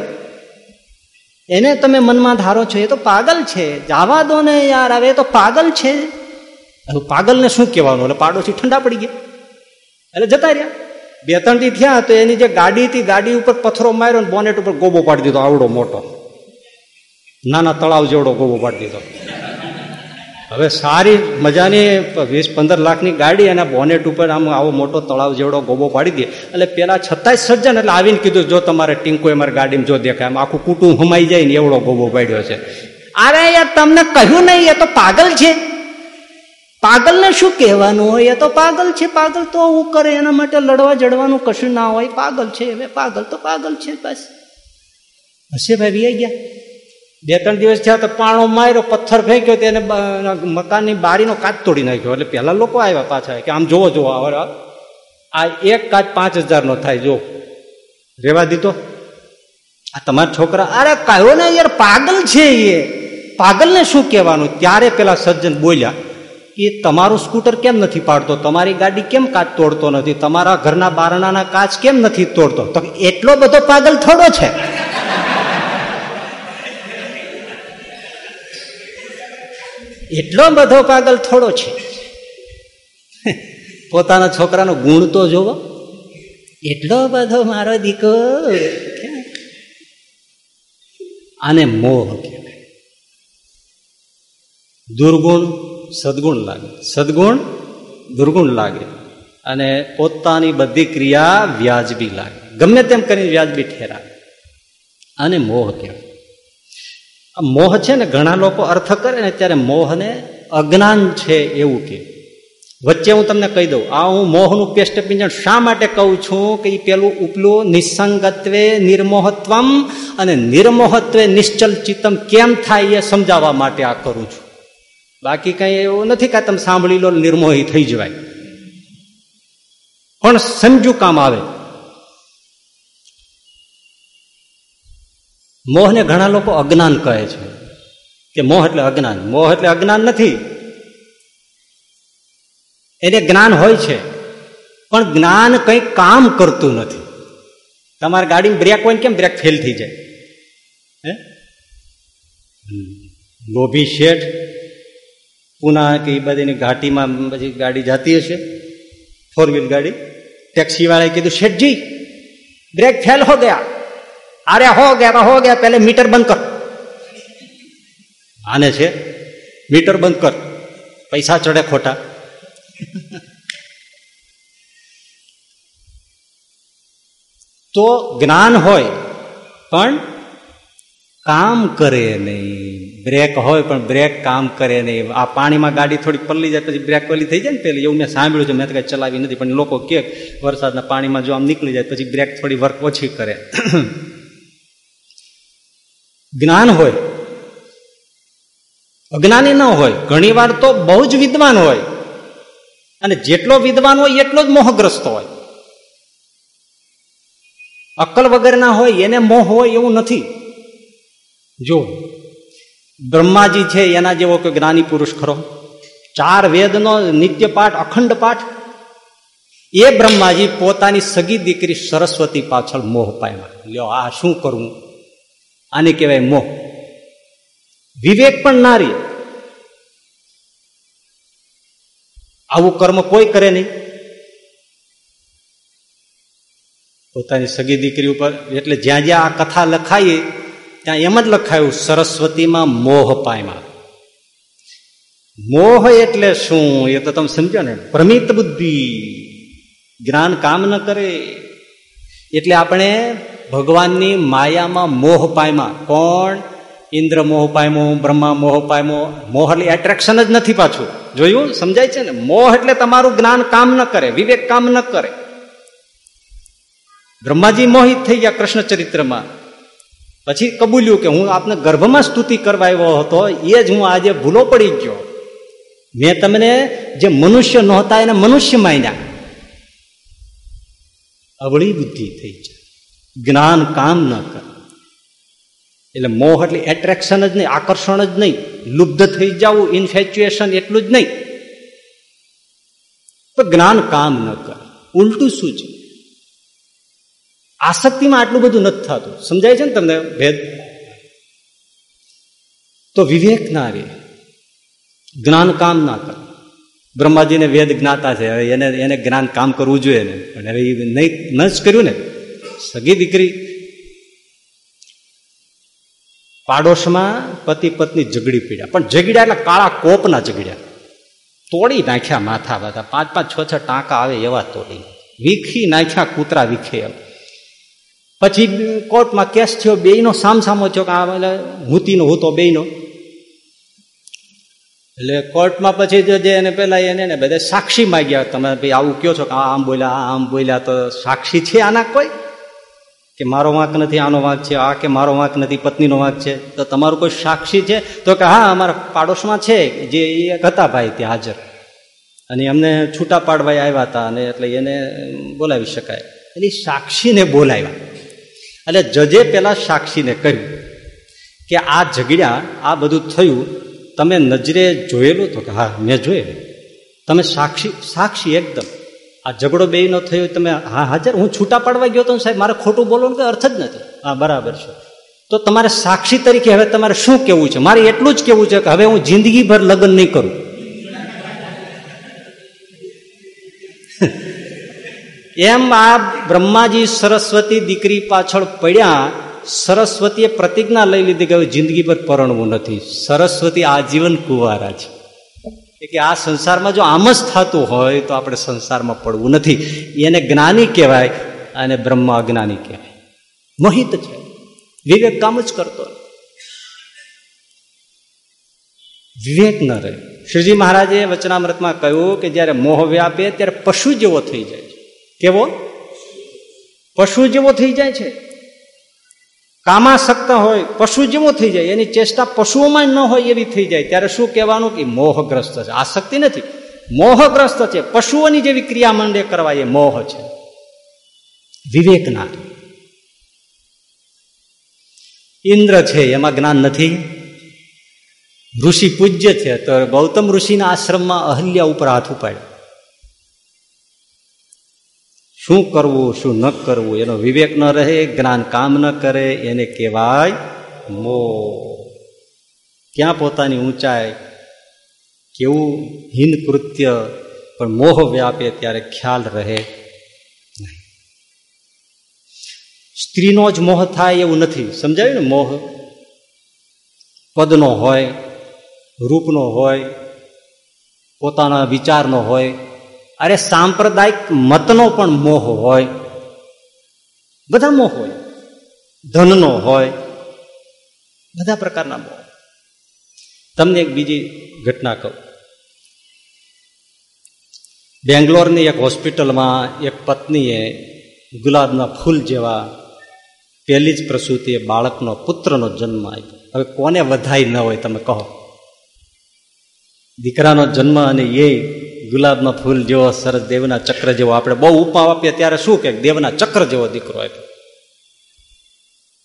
એને તમે મનમાં ધારો છો, એ તો પાગલ છે. જાવા દો ને યાર, હવે તો પાગલ છે. પાગલને શું કહેવાનું? એટલે પાડોશી ઠંડા પડી ગયા. એટલે જતા રહ્યા. બે, ત્રણથી થયા તો એની જે ગાડી હતી ગાડી ઉપર પથ્થરો માર્યો ને બોનેટ ઉપર ગોબો પાડી દીધો, આવડો મોટો. નાના તળાવ જેવડો ગોબો પાડી દીધો. હવે સારી મજાની વીસ, પંદર લાખની ગાડી અને બોનેટ ઉપર આમ આવો મોટો તળાવ જેવડો ગોબો પાડી દે. એટલે પેલા છતાંય સજ્જન, એટલે આવીને કીધું, જો તમારે ટીંકો અમારી ગાડીમાં જો દેખાય. આમ આખું કુટુંબ હમાઈ જાય ને એવડો ગોબો પાડ્યો છે. અરે યાર, તમને કહ્યું નહીં, એ તો પાગલ છે. પાગલને શું કહેવાનું હોય? એ તો પાગલ છે, પાગલ તો હું કરે, એના માટે લડવા જડવાનું કશું ના હોય. પાગલ છે, હવે પાગલ તો પાગલ છે, બસ. હશે ભાઈ વી ગયા. બે ત્રણ દિવસ થયા તો પાણો માર્યો, પથ્થર ફેંક્યો તેને મકાનની બારીનો કાચ તોડી નાખ્યો. એટલે પેલા લોકો આવ્યા પાછા. કે આમ જોવો જોવો આ એક કાચ પાંચ હજારનો થાય, જો. રેવા દીધો. આ તમારા છોકરા, અરે કયો ને યાર, પાગલ છે એ. પાગલને શું કહેવાનું? ત્યારે પેલા સજ્જન બોલ્યા એ તમારું સ્કૂટર કેમ નથી પાડતો? તમારી ગાડી કેમ કાચ તોડતો નથી? તમારા ઘરના બારણાના કાચ કેમ નથી તોડતો? તો એટલો બધો પાગલ થોડો છે. એટલો બધો પાગલ થોડો છે. પોતાના છોકરાનો ગુણ તો જોવો. એટલો બધો મારો દીકરો આને મોહ કહેવાય. દુર્ગુણ સદગુણ લાગે. સદગુણ દુર્ગુણ લાગે. અને પોતાની બધી ક્રિયા વ્યાજબી લાગે. ગમે તેમ કરીને વ્યાજબી ઠેરાવે આને મોહ કહેવાય મોહ છે ને ઘણા લોકો અર્થ કરે ને ત્યારે મોહને અજ્ઞાન છે એવું કે. વચ્ચે હું તમને કહી દઉં, આ હું મોહનું પેસ્ટ પિંજણ શા માટે કહું છું કે એ પેલું ઉપલું નિસંગત્વે નિર્મોહત્વમ અને નિર્મોહત્વે નિશ્ચલ ચિત્તમ કેમ થાય એ સમજાવવા માટે આ કરું છું. બાકી કઈ એવું નથી કે તમે સાંભળી લો નિર્મોહી થઈ જવાય. પણ સમજુ કામ આવે. મોહને ઘણા લોકો અજ્ઞાન કહે છે કે મોહ એટલે અજ્ઞાન. મોહ એટલે અજ્ઞાન નથી. એને જ્ઞાન હોય છે, પણ જ્ઞાન કંઈ કામ કરતું નથી. તમારી ગાડીમાં બ્રેક હોય કેમ બ્રેક ફેલ થઈ જાય? હે? લોભી શેઠ પુના કે એ બધીની ઘાટીમાં પછી ગાડી જતી હશે ફોર વ્હીલ ગાડી. ટેક્સી વાળાએ કીધું, શેઠજી બ્રેક ફેલ હો ગયા. અરે, હો ગયા હો ગયા, પહેલે મીટર બંધ કર. આને છે? મીટર બંધ કર. પૈસા ચડે ખોટા. તો જ્ઞાન હોય, પણ કામ કરે નહીં. બ્રેક હોય પણ બ્રેક કામ કરે નહીં. આ પાણીમાં ગાડી થોડી પલ્લી જાય પછી બ્રેક પલ્લી થઈ જાય ને પેલી, એવું મેં સાંભળ્યું છે. મેં તો કઈ ચલાવી નથી, પણ લોકો કે વરસાદના પાણીમાં જો આમ નીકળી જાય પછી બ્રેક થોડી વર્ક ઓછી કરે. જ્ઞાન હોય, અજ્ઞાની ન હોય ઘણી વાર તો બહુ જ વિદ્વાન હોય. અને જેટલો વિદ્વાન હોય એટલો જ મોહગ્રસ્ત હોય. અક્કલ વગરના હોય, એને મોહ હોય એવું નથી. જો બ્રહ્માજી છે, એના જેવો કોઈ જ્ઞાની પુરુષ ખરો. ચાર વેદનો, નિત્ય પાઠ, અખંડ પાઠ, એ બ્રહ્માજી પોતાની સગી દીકરી સરસ્વતી પાછળ મોહ પામ્યા. લ્યો, આ શું કરવું આને કહેવાય મોહ. વિવેક પણ નારી આવું કર્મ કોઈ કરે નહીં. પોતાની સગી દીકરી ઉપર, એટલે જ્યાં જ્યાં આ કથા લખાઈ ત્યાં એમ જ લખાયું, સરસ્વતીમાં મોહ પામ્યા મોહ એટલે શું? એ તો તમે સમજો ને? ભ્રમિત બુદ્ધિ. જ્ઞાન કામ ન કરે. એટલે આપણે ભગવાનની માયામાં મોહ પામ્યા કોણ? ઇન્દ્ર મોહ પાયમો, બ્રહ્મા મોહ પાયમો. મોહ એટલે એટ્રેક્શન જ નથી પાછું. જોયું? સમજાય છે ને? મોહ એટલે તમારું જ્ઞાન કામ ન કરે, વિવેક કામ ન કરે. બ્રહ્માજી મોહિત થઈ ગયા કૃષ્ણ ચરિત્રમાં. પછી કબૂલ્યું કે હું આપને ગર્ભમાં સ્તુતિ કરવા આવ્યો હતો, એ જ હું આજે ભૂલો પડી ગયો. મેં તમને જે મનુષ્ય નહોતા, એને મનુષ્ય માન્યા. અવળી બુદ્ધિ થઈ છે જ્ઞાન કામ ન કરે. એટલે મોહ એટલે એટ્રેક્શન જ નહીં, આકર્ષણ જ નહીં. લુબ્ધ થઈ જવું ઇન્ફેચ્યુએશન એટલું જ નહીં. તો જ્ઞાન કામ ન કરે. ઉલટું શું છે? આસક્તિમાં આટલું બધું નથી થતું. સમજાય છે ને તમને ભેદ? તો વિવેક ના રે. જ્ઞાન કામ ના કરે. બ્રહ્માજીને વેદ જ્ઞાતા છે. હવે એને એને જ્ઞાન કામ કરવું જોઈએ ને. પણ હવે એ નહીં ન જ કર્યું ને. સગી દીકરી પાડોશમાં પતિ પત્ની ઝઘડી પીડ્યા. પણ ઝઘડ્યા એટલે કાળા કોપના ઝઘડ્યા. તોડી નાખ્યા માથા બધા. પાંચ પાંચ, છ છ ટાંકા આવે એવા તોડી. વીખી નાખ્યા કૂતરા વીખે એમ. પછી કોર્ટમાં કેસ થયો, બેયનો સામસામો થયો કે આ હુતીનો હુતો બેયનો. એટલે કોર્ટમાં પછી જે એને પેલા એને ને બધા સાક્ષી માગ્યા, તમે ભાઈ આવું કયો છો કે આમ બોલ્યા આમ બોલ્યા? તો સાક્ષી છે આના કોઈ? કે મારો વાંક નથી, આનો વાંક છે, આ કે મારો વાંક નથી, પત્નીનો વાંક છે? તો તમારું કોઈ સાક્ષી છે? તો કે હા, અમારા પાડોશમાં છે, જે એક હતા ભાઈ ત્યાં હાજર. અને એમને છૂટા પાડવા આવ્યા હતા અને એટલે એને બોલાવી શકાય. એટલે સાક્ષીને બોલાવ્યા. એટલે જજે પેલા સાક્ષીને કહ્યું કે આ ઝઘડ્યા, આ બધું થયું, તમે નજરે જોયેલું તો કે હા, મેં જોયેલું. તમે સાક્ષી સાક્ષી એકદમ. આ ઝઘડો બે નો થયો તમે, હા, હાજર. હું છૂટા પાડવા ગયો તો સાહેબ, મારે ખોટું બોલવાનું કે અર્થ જ નથી. હા, બરાબર છે. તો તમારે સાક્ષી તરીકે હવે તમારે શું કેવું છે? મારે એટલું જ કેવું છે કે હવે હું જિંદગીભર લગ્ન નહીં કરું. એમ આ બ્રહ્માજી સરસ્વતી દીકરી પાછળ પડ્યા, સરસ્વતીએ પ્રતિજ્ઞા લઈ લીધી કે જિંદગી પર પરણવું નથી. સરસ્વતી આજીવન કુવારા છે. કે આ સંસારમાં જો આમ જ થતું હોય તો આપણે સંસારમાં પડવું નથી. એને જ્ઞાની કહેવાય અને બ્રહ્મા અજ્ઞાની કહેવાય. મોહિત છે. વિવેક કામ જ કરતો વિવેક ન રહે. શ્રીજી મહારાજે વચનામૃતમાં કહ્યું કે જ્યારે મોહ વ્યાપે ત્યારે પશુ જેવો થઈ જાય છે. કેવો? પશુ જેવો થઈ જાય છે. કામાસક્ત હોય, પશુ જેવો થઈ જાય. એની ચેષ્ટા પશુઓમાં ન હોય એવી થઈ જાય. ત્યારે શું કહેવાનું? કે મોહગ્રસ્ત છે. આસક્તિ નથી. મોહગ્રસ્ત છે. પશુઓની જેવી ક્રિયા મંડે કરવા એ મોહ છે. વિવેક ના ઇન્દ્ર છે, એમાં જ્ઞાન નથી. ઋષિ પૂજ્ય છે. તો ગૌતમ ઋષિના આશ્રમમાં અહલ્યા ઉપર હાથ ઉપાડ્યો. શું કરવું, શું ન કરવું, એનો વિવેક ન રહે, જ્ઞાન કામ ન કરે, એને કહેવાય મોહ. ક્યાં પોતાની ઊંચાઈ કેવું હિન કૃત્ય, પણ મોહ વ્યાપે ત્યારે ખ્યાલ રહે સ્ત્રીનો જ મોહ થાય એવું નથી, સમજાયું ને મોહ? પદનો હોય, રૂપનો હોય, પોતાના વિચારનો હોય અરે સાંપ્રદાયિક મતનો પણ મોહ હોય, બધા મોહ હોય, ધનનો હોય, બધા પ્રકારના મોહ તમને એક બીજી ઘટના કહું. બેંગ્લોરની એક હોસ્પિટલમાં એક પત્નીએ ગુલાબના ફૂલ જેવા પહેલી જ પ્રસૂતિએ બાળકનો, પુત્રનો જન્મ આપ્યો. હવે કોને વધાઈ ન હોય તમે કહો. દીકરાનો જન્મ અને એ ગુલાબના ફૂલ જેવો, સરસ દેવના ચક્ર જેવો. આપણે બહુ ઉપમા આપીએ ત્યારે શું કે દેવના ચક્ર જેવો દીકરો આપ્યો.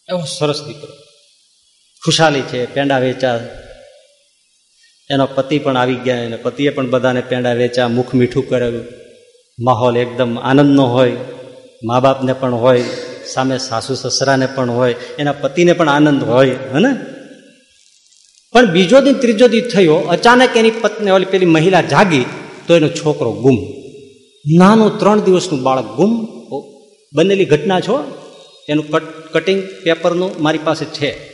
એવો સરસ દીકરો. ખુશાલી છે, પેંડા વેચા. એનો પતિ પણ આવી ગયા અને પતિએ પણ બધાને પેંડા વેચા, મુખ મીઠું કરાવ્યું માહોલ એકદમ આનંદનો હોય મા બાપને પણ હોય, સામે સાસુ સસરાને પણ હોય, એના પતિને પણ આનંદ હોય, હે પણ બીજો દિન ત્રીજો દિન થયો, અચાનક એની પત્ની ઓલી પેલી મહિલા જાગી. તો એનો છોકરો ગુમ. નાનું ત્રણ દિવસનું બાળક ગુમ. બનેલી ઘટના છો? એનું કટ, કટિંગ પેપરનું મારી પાસે છે.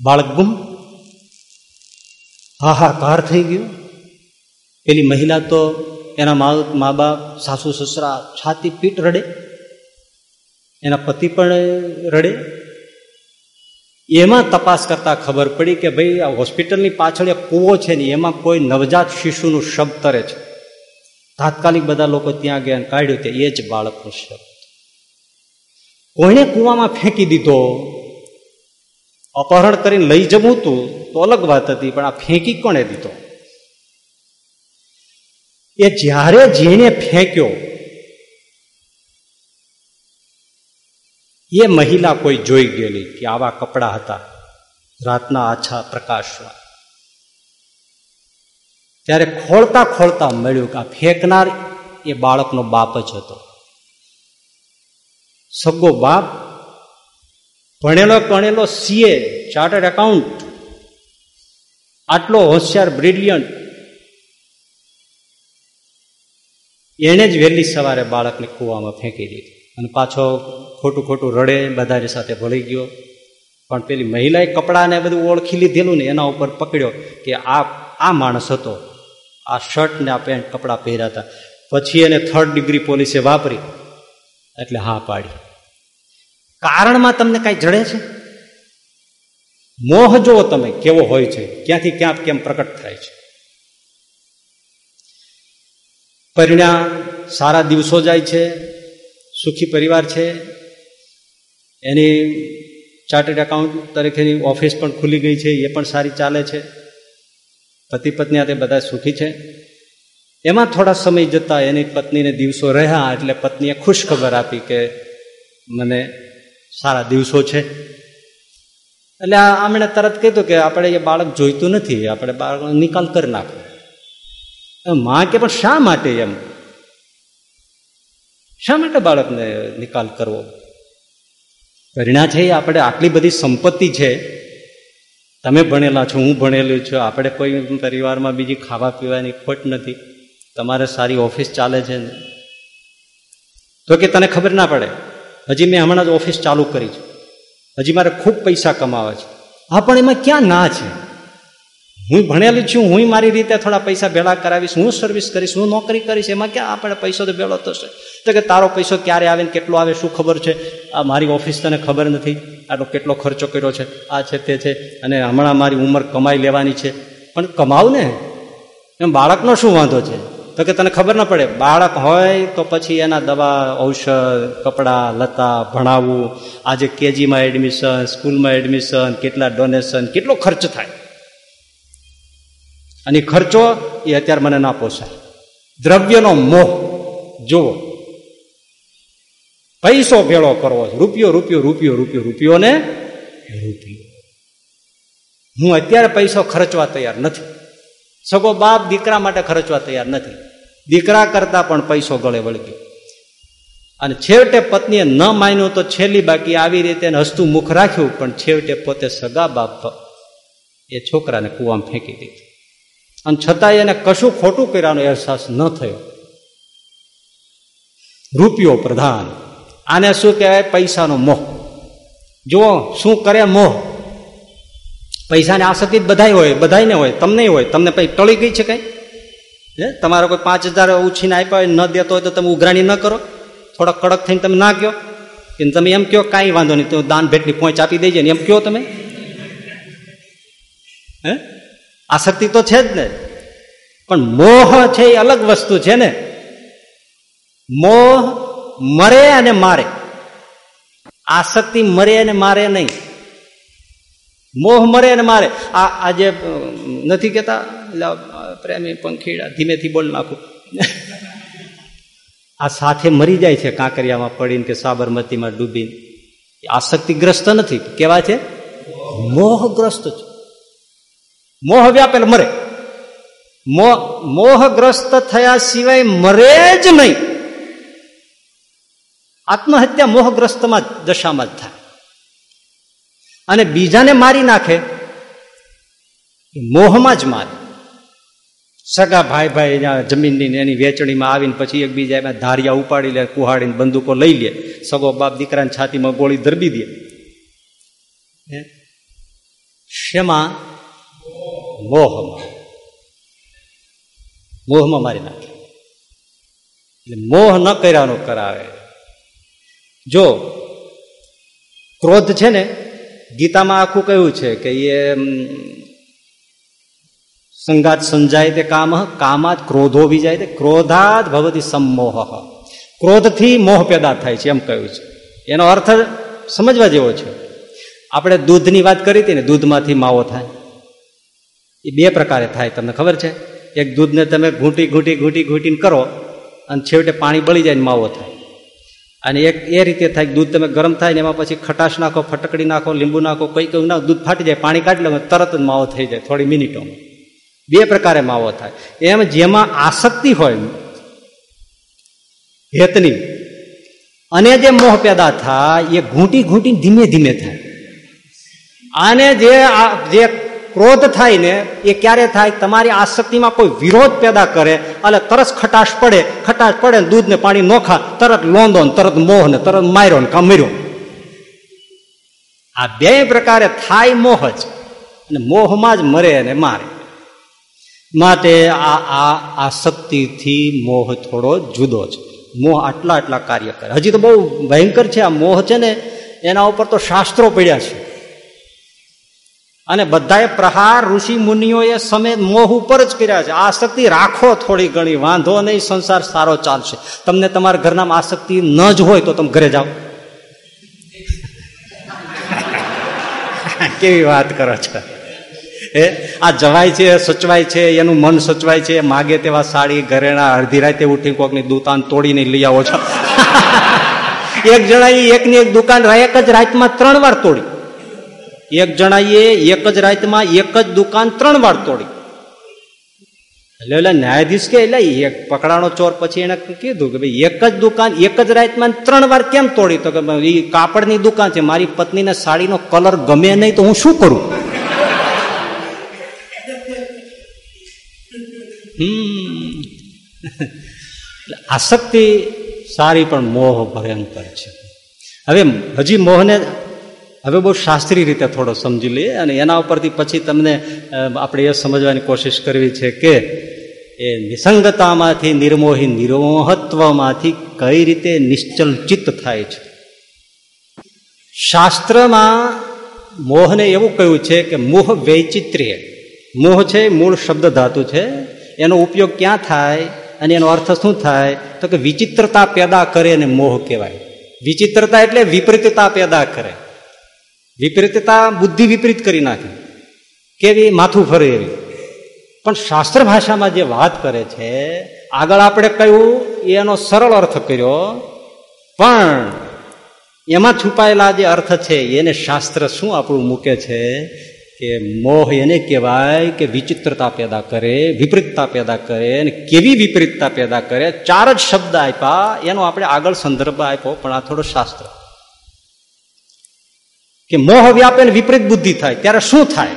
બાળક ગુમ. હાહાકાર થઈ ગયો. પેલી મહિલા તો એના મા મા બાપ સાસુ સસરા છાતી પીટ રડે. એના પતિ પણ રડે. એમાં તપાસ કરતા ખબર પડી કે ભાઈ, આ હોસ્પિટલની પાછળ એક કૂવો છે ને, એમાં કોઈ નવજાત શિશુનું શબ્દ તરે છે. તાત્કાલિક બધા લોકો ત્યાં ગયા કાઢ્યું કે એ જ બાળકનું શબ્દ કોઈને કૂવામાં ફેંકી દીધો, અપહરણ કરીને લઈ જવું હતું, તો અલગ વાત હતી, પણ આ ફેંકી કોણે દીધો? એ જ્યારે જેને ફેંક્યો એ મહિલા કોઈ જોઈ ગયેલી કે આવા કપડા હતા, રાતના આછા પ્રકાશમાં ત્યારે ખોળતા ખોળતા મળ્યું કે આ ફેંકનાર એ બાળકનો બાપ જ હતો. સગો બાપ, ભણેલો ગણેલો સીએ, ચાર્ટર્ડ એકાઉન્ટ, આટલો હોશિયાર બ્રિલિયન્ટ. એણે જ વહેલી સવારે બાળકને કૂવામાં ફેંકી દીધી. અને પાછો ખોટું ખોટું રડે, બધાની સાથે ભળી ગયો. પણ પેલી મહિલાએ કપડાને બધું ઓળખી લીધેલું ને એના ઉપર પકડ્યો કે આ આ માણસ હતો. આ શર્ટ ને આ પેન્ટ કપડાં પહેર્યા હતા. પછી એને થર્ડ ડિગ્રી પોલીસે વાપરી. એટલે હા પાડી. કારણમાં તમને કાંઈ જડે છે? મોહ જોવો તમે, કેવો હોય છે. ક્યાંથી ક્યાં કેમ પ્રકટ થાય છે. પરિણામ સારા દિવસો જાય છે. સુખી પરિવાર છે. એની ચાર્ટર્ડ એકાઉન્ટ તરીકેની ઓફિસ પણ ખુલી ગઈ છે, એ પણ સારી ચાલે છે. પતિ પત્ની આ બધા સુખી છે. એમાં થોડા સમય જતાં એની પત્નીને દિવસો રહ્યા એટલે પત્નીએ ખુશ ખબર આપી કે મને સારા દિવસો છે. એટલે આમણે તરત કીધું કે આપણે એ બાળક જોઈતું નથી, આપણે બાળકનો નિકાલ કરી નાખો. માં કે પણ શા માટે એમ? શા માટે બાળકને નિકાલ કરવો? પરિણા છે આપણે આટલી બધી સંપત્તિ છે. તમે ભણેલા છો, હું ભણેલું છું, આપણે કોઈ પરિવારમાં બીજી ખાવા પીવાની ખોટ નથી. તમારે સારી ઓફિસ ચાલે છે ને. તો કે તને ખબર ના પડે, હજી મેં હમણાં જ ઓફિસ ચાલુ કરી છે. હજી મારે ખૂબ પૈસા કમાવા છે. હા પણ એમાં ક્યાં ના છે? હું ભણેલી છું, હું મારી રીતે થોડા પૈસા ભેળા કરાવીશ, હું સર્વિસ કરીશ, હું નોકરી કરીશ, એમાં ક્યાં આપણે પૈસો તો ભેળો થશે? તો કે તારો પૈસો ક્યારે આવે ને કેટલો આવે, શું ખબર છે? આ મારી ઓફિસ તને ખબર નથી, આટલો કેટલો ખર્ચો કર્યો છે, આ છે તે છે, અને હમણાં મારી ઉંમર કમાઈ લેવાની છે. પણ કમાવ ને? એમ બાળકનો શું વાંધો છે? તો કે તને ખબર ના પડે, બાળક હોય તો પછી એના દવા, ઔષધ, કપડાં, લતા, ભણાવવું, આજે કેજીમાં એડમિશન સ્કૂલમાં એડમિશન કેટલા ડોનેશન કેટલો ખર્ચ થાય? અને ખર્ચો એ અત્યારે મને ના પોસાય. દ્રવ્યનો મોહ, જુઓ. પૈસો ભેળો કરવો રૂપિયો રૂપિયો રૂપિયો રૂપિયો રૂપિયો ને રૂપિયો. હું અત્યારે પૈસો ખર્ચવા તૈયાર નથી. સગો બાપ દીકરા માટે ખર્ચવા તૈયાર નથી. દીકરા કરતા પણ પૈસો ગળે વળગ્યો અને છેવટે પત્નીએ ન માન્યું તો છેલ્લી બાકી આવી રીતે હસતું મુખ રાખ્યું, પણ છેવટે પોતે સગા બાપ એ છોકરાને કુવામાં ફેંકી દીધું. અને છતાંય એને કશું ખોટું કર્યાનો અહેસાસ ન થયો. રૂપિયો પ્રધાન. આને શું કહેવાય? પૈસાનો મોહ. જુઓ, શું કરે મોહ? પૈસાની આસક્તિ બધાય હોય બધાને હોય, તમને હોય, તમને પછી ટળી ગઈ છે કઈ? હે? તમારે કોઈ પાંચ હજાર ઉછીને આપ્યા હોય, ન દેતો હોય તો તમે ઉઘરાણી ન કરો. થોડા કડક થઈને તમે ના કહો કે તમે એમ કહો કાંઈ વાંધો નહીં, તો દાન ભેટની પહોંચ આપી દેજે ને એમ કહો તમે? હે? આસક્તિ તો છે જ ને. પણ મોહ છે એ અલગ વસ્તુ છે ને. મોહ મરે અને મારે. આસક્તિ મરે અને મારે નહીં. મોહ મરે અને મારે. આ આજે નથી કેતા પ્રેમી પંખીડા, ધીમેથી બોલ નાખું. આ સાથે મરી જાય છે કાંકરિયામાં પડીને કે સાબરમતીમાં ડૂબીને. આસક્તિગ્રસ્ત નથી. કેવા છે? મોહગ્રસ્ત છે. મોહ વ્યાપેલ મરે. મોહગ્રસ્ત થયા સિવાય મરે જ નહીં. આત્મહત્યા મોહગ્રસ્તમાં દશામાં જ થાય. અને બીજાને મારી નાખે મોહમાં જ મારે. સગા ભાઈ ભાઈ જમીનની એની વેચણીમાં આવીને પછી એકબીજા એમાં ધારિયા ઉપાડી લે, કુહાડીને બંદૂકો લઈ લે, સગો બાપ દીકરાની છાતીમાં ગોળી દરબી દે. શેમાં? મોહમાં. મોહમાં મારી નાખે. એટલે મોહ ન કર્યાનો કરાવે. જો ક્રોધ છે ને, ગીતામાં આખું કહ્યું છે કે એ સંગાત સંજાય તે કામ કામાત ક્રોધો જાય તે ક્રોધાત ભવતી સમોહ. ક્રોધથી મોહ પેદા થાય છે એમ કહ્યું છે. એનો અર્થ સમજવા જેવો છે. આપણે દૂધની વાત કરી હતી ને, દૂધમાંથી માવો થાય. એ બે પ્રકારે થાય, તમને ખબર છે? એક દૂધને તમે ઘૂંટી ઘૂંટી ઘૂંટી, ઘૂંટીને કરો અને છેવટે પાણી બળી જાય ને માવો થાય. અને એક એ રીતે થાય દૂધ તમે ગરમ થાય ને એમાં પછી ખટાશ નાખો, ફટકડી નાખો, લીંબુ નાખો, કઈ કયું નાખો દૂધ ફાટી જાય, પાણી કાઢી લો તરત જ માવો થઈ જાય, થોડી મિનિટોમાં. બે પ્રકારે માવો થાય. એમ જેમાં આસક્તિ હોય, હેતની, અને જે મોહ પેદા થાય, એ ઘૂંટી ઘૂંટી ધીમે ધીમે થાય. આને જે જે ક્રોધ થાય ને, એ ક્યારે થાય? તમારી આસક્તિમાં કોઈ વિરોધ પેદા કરે એટલે તરસ ખટાશ પડે ખટાશ પડે ને દૂધ ને પાણી નોખા તરત લોંદો તરત મોહ ને, તરત માર્યો ને, કમર્યો આ બે પ્રકારે થાય મોહ જ, અને મોહમાં જ મરે અને મારે. માટે આ આ આસક્તિથી મોહ થોડો જુદો છે. મોહ આટલા આટલા કાર્ય કરે. હજી તો બહુ ભયંકર છે આ મોહ છે ને, એના ઉપર તો શાસ્ત્રો પડ્યા છે. અને બધાએ પ્રહાર, ઋષિ મુનિઓએ સમય મોહ ઉપર જ કર્યા છે. આસક્તિ રાખો થોડી ઘણી, વાંધો નહીં, સંસાર સારો ચાલશે. તમને તમારા ઘરના આસક્તિ ન જ હોય તો તમે ઘરે જાઓ. કેવી વાત કરો છો? એ, આ જવાય છે, સચવાય છે, એનું મન સચવાય છે, માગે તેવા સાડી, ઘરેણા, અડધી રાતે ઉઠી કોકની દુકાન તોડીને લઈ આવો છો. એક જણાએ એકની એક દુકાન એક જ રાતમાં ત્રણ વાર તોડી. એક જણાએ એક જ રાતમાં એક જ દુકાન ત્રણ વાર તોડી. એટલે એટલે ન્યાયાધીશ કે, એટલે એક પકડાનો ચોર પછી એને કીધું કે ભાઈ, એક જ દુકાન, એક જ રાતમાં ત્રણ વાર કેમ તોડી? તો કે એ કાપડની દુકાન છે, મારી પત્નીને સાડીનો કલર ગમે નહીં તો હું શું કરું? હમ. આસક્તિ સારી પણ મોહ ભયંકર છે. હવે હજી મોહને હવે બહુ શાસ્ત્રીય રીતે થોડો સમજી લઈએ અને એના ઉપરથી પછી તમને આપણે એ સમજવાની કોશિશ કરવી છે કે એ નિસંગતામાંથી નિર્મોહી નિર્મોહત્વમાંથી કઈ રીતે નિશ્ચલ ચિત્ત થાય છે. શાસ્ત્રમાં મોહને એવું કહ્યું છે કે મોહ વૈચિત્ર્ય મોહ છે મૂળ શબ્દ ધાતુ છે. એનો ઉપયોગ ક્યાં થાય અને એનો અર્થ શું થાય? તો કે વિચિત્રતા પેદા કરે અને મોહ કહેવાય. વિચિત્રતા એટલે વિપરીતતા પેદા કરે. વિપરીતતા બુદ્ધિ વિપરીત કરી નાખે. કેવી? માથું ફરે એવી. પણ શાસ્ત્ર ભાષામાં જે વાત કરે છે, આગળ આપણે કહ્યું, એનો સરળ અર્થ કર્યો. પણ એમાં છુપાયેલા જે અર્થ છે, એને શાસ્ત્ર શું આપણું મૂકે છે? કે મોહ એને કહેવાય કે વિચિત્રતા પેદા કરે, વિપરીતતા પેદા કરે, અને કેવી વિપરીતતા પેદા કરે? ચાર જ શબ્દ આપ્યા, એનો આપણે આગળ સંદર્ભ આપ્યો, પણ આ થોડો શાસ્ત્ર. કે મોહ વ્યાપે વિપરીત બુદ્ધિ થાય, ત્યારે શું થાય?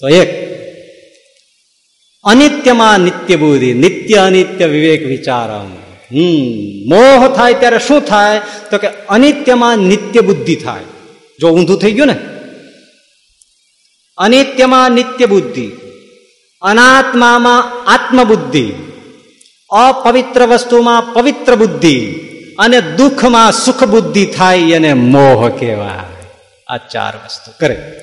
તો એક, અનિત્યમાં નિત્ય બુદ્ધિ, નિત્ય અનિત્ય વિવેક વિચારમ. હમ, મોહ થાય ત્યારે શું થાય? તો કે અનિત્યમાં નિત્ય બુદ્ધિ થાય. જો ઊંધું થઈ ગયું ને? અનિત્યમાં નિત્ય બુદ્ધિ, અનાત્મામાં આત્મબુદ્ધિ, અપવિત્ર વસ્તુમાં પવિત્ર બુદ્ધિ અને દુઃખમાં સુખ બુદ્ધિ થાય એને મોહ કહેવાય. આ ચાર વસ્તુ કરે.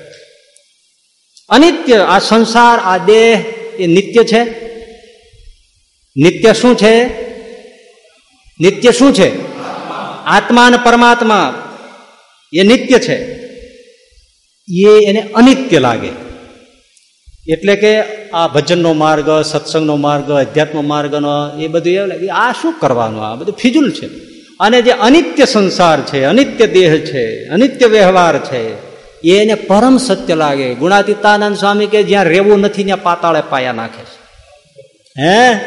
અનિત્ય, આ સંસાર, આ દેહ, એ નિત્ય છે? નિત્ય શું છે? નિત્ય શું છે? આત્મા અને પરમાત્મા, એ નિત્ય છે. એ એને અનિત્ય લાગે. એટલે કે આ ભજનનો માર્ગ, સત્સંગનો માર્ગ અધ્યાત્મ માર્ગનો, એ બધું એવું લાગે. આ શું કરવાનું? આ બધું ફિજુલ છે. અને જે અનિત્ય સંસાર છે, અનિત્ય દેહ છે, અનિત્ય વ્યવહાર છે, એને પરમ સત્ય લાગે. ગુણાતીતાનંદ સ્વામી કે જ્યાં રહેવું નથી, ત્યાં પાતાળે પાયા નાખે છે. હે?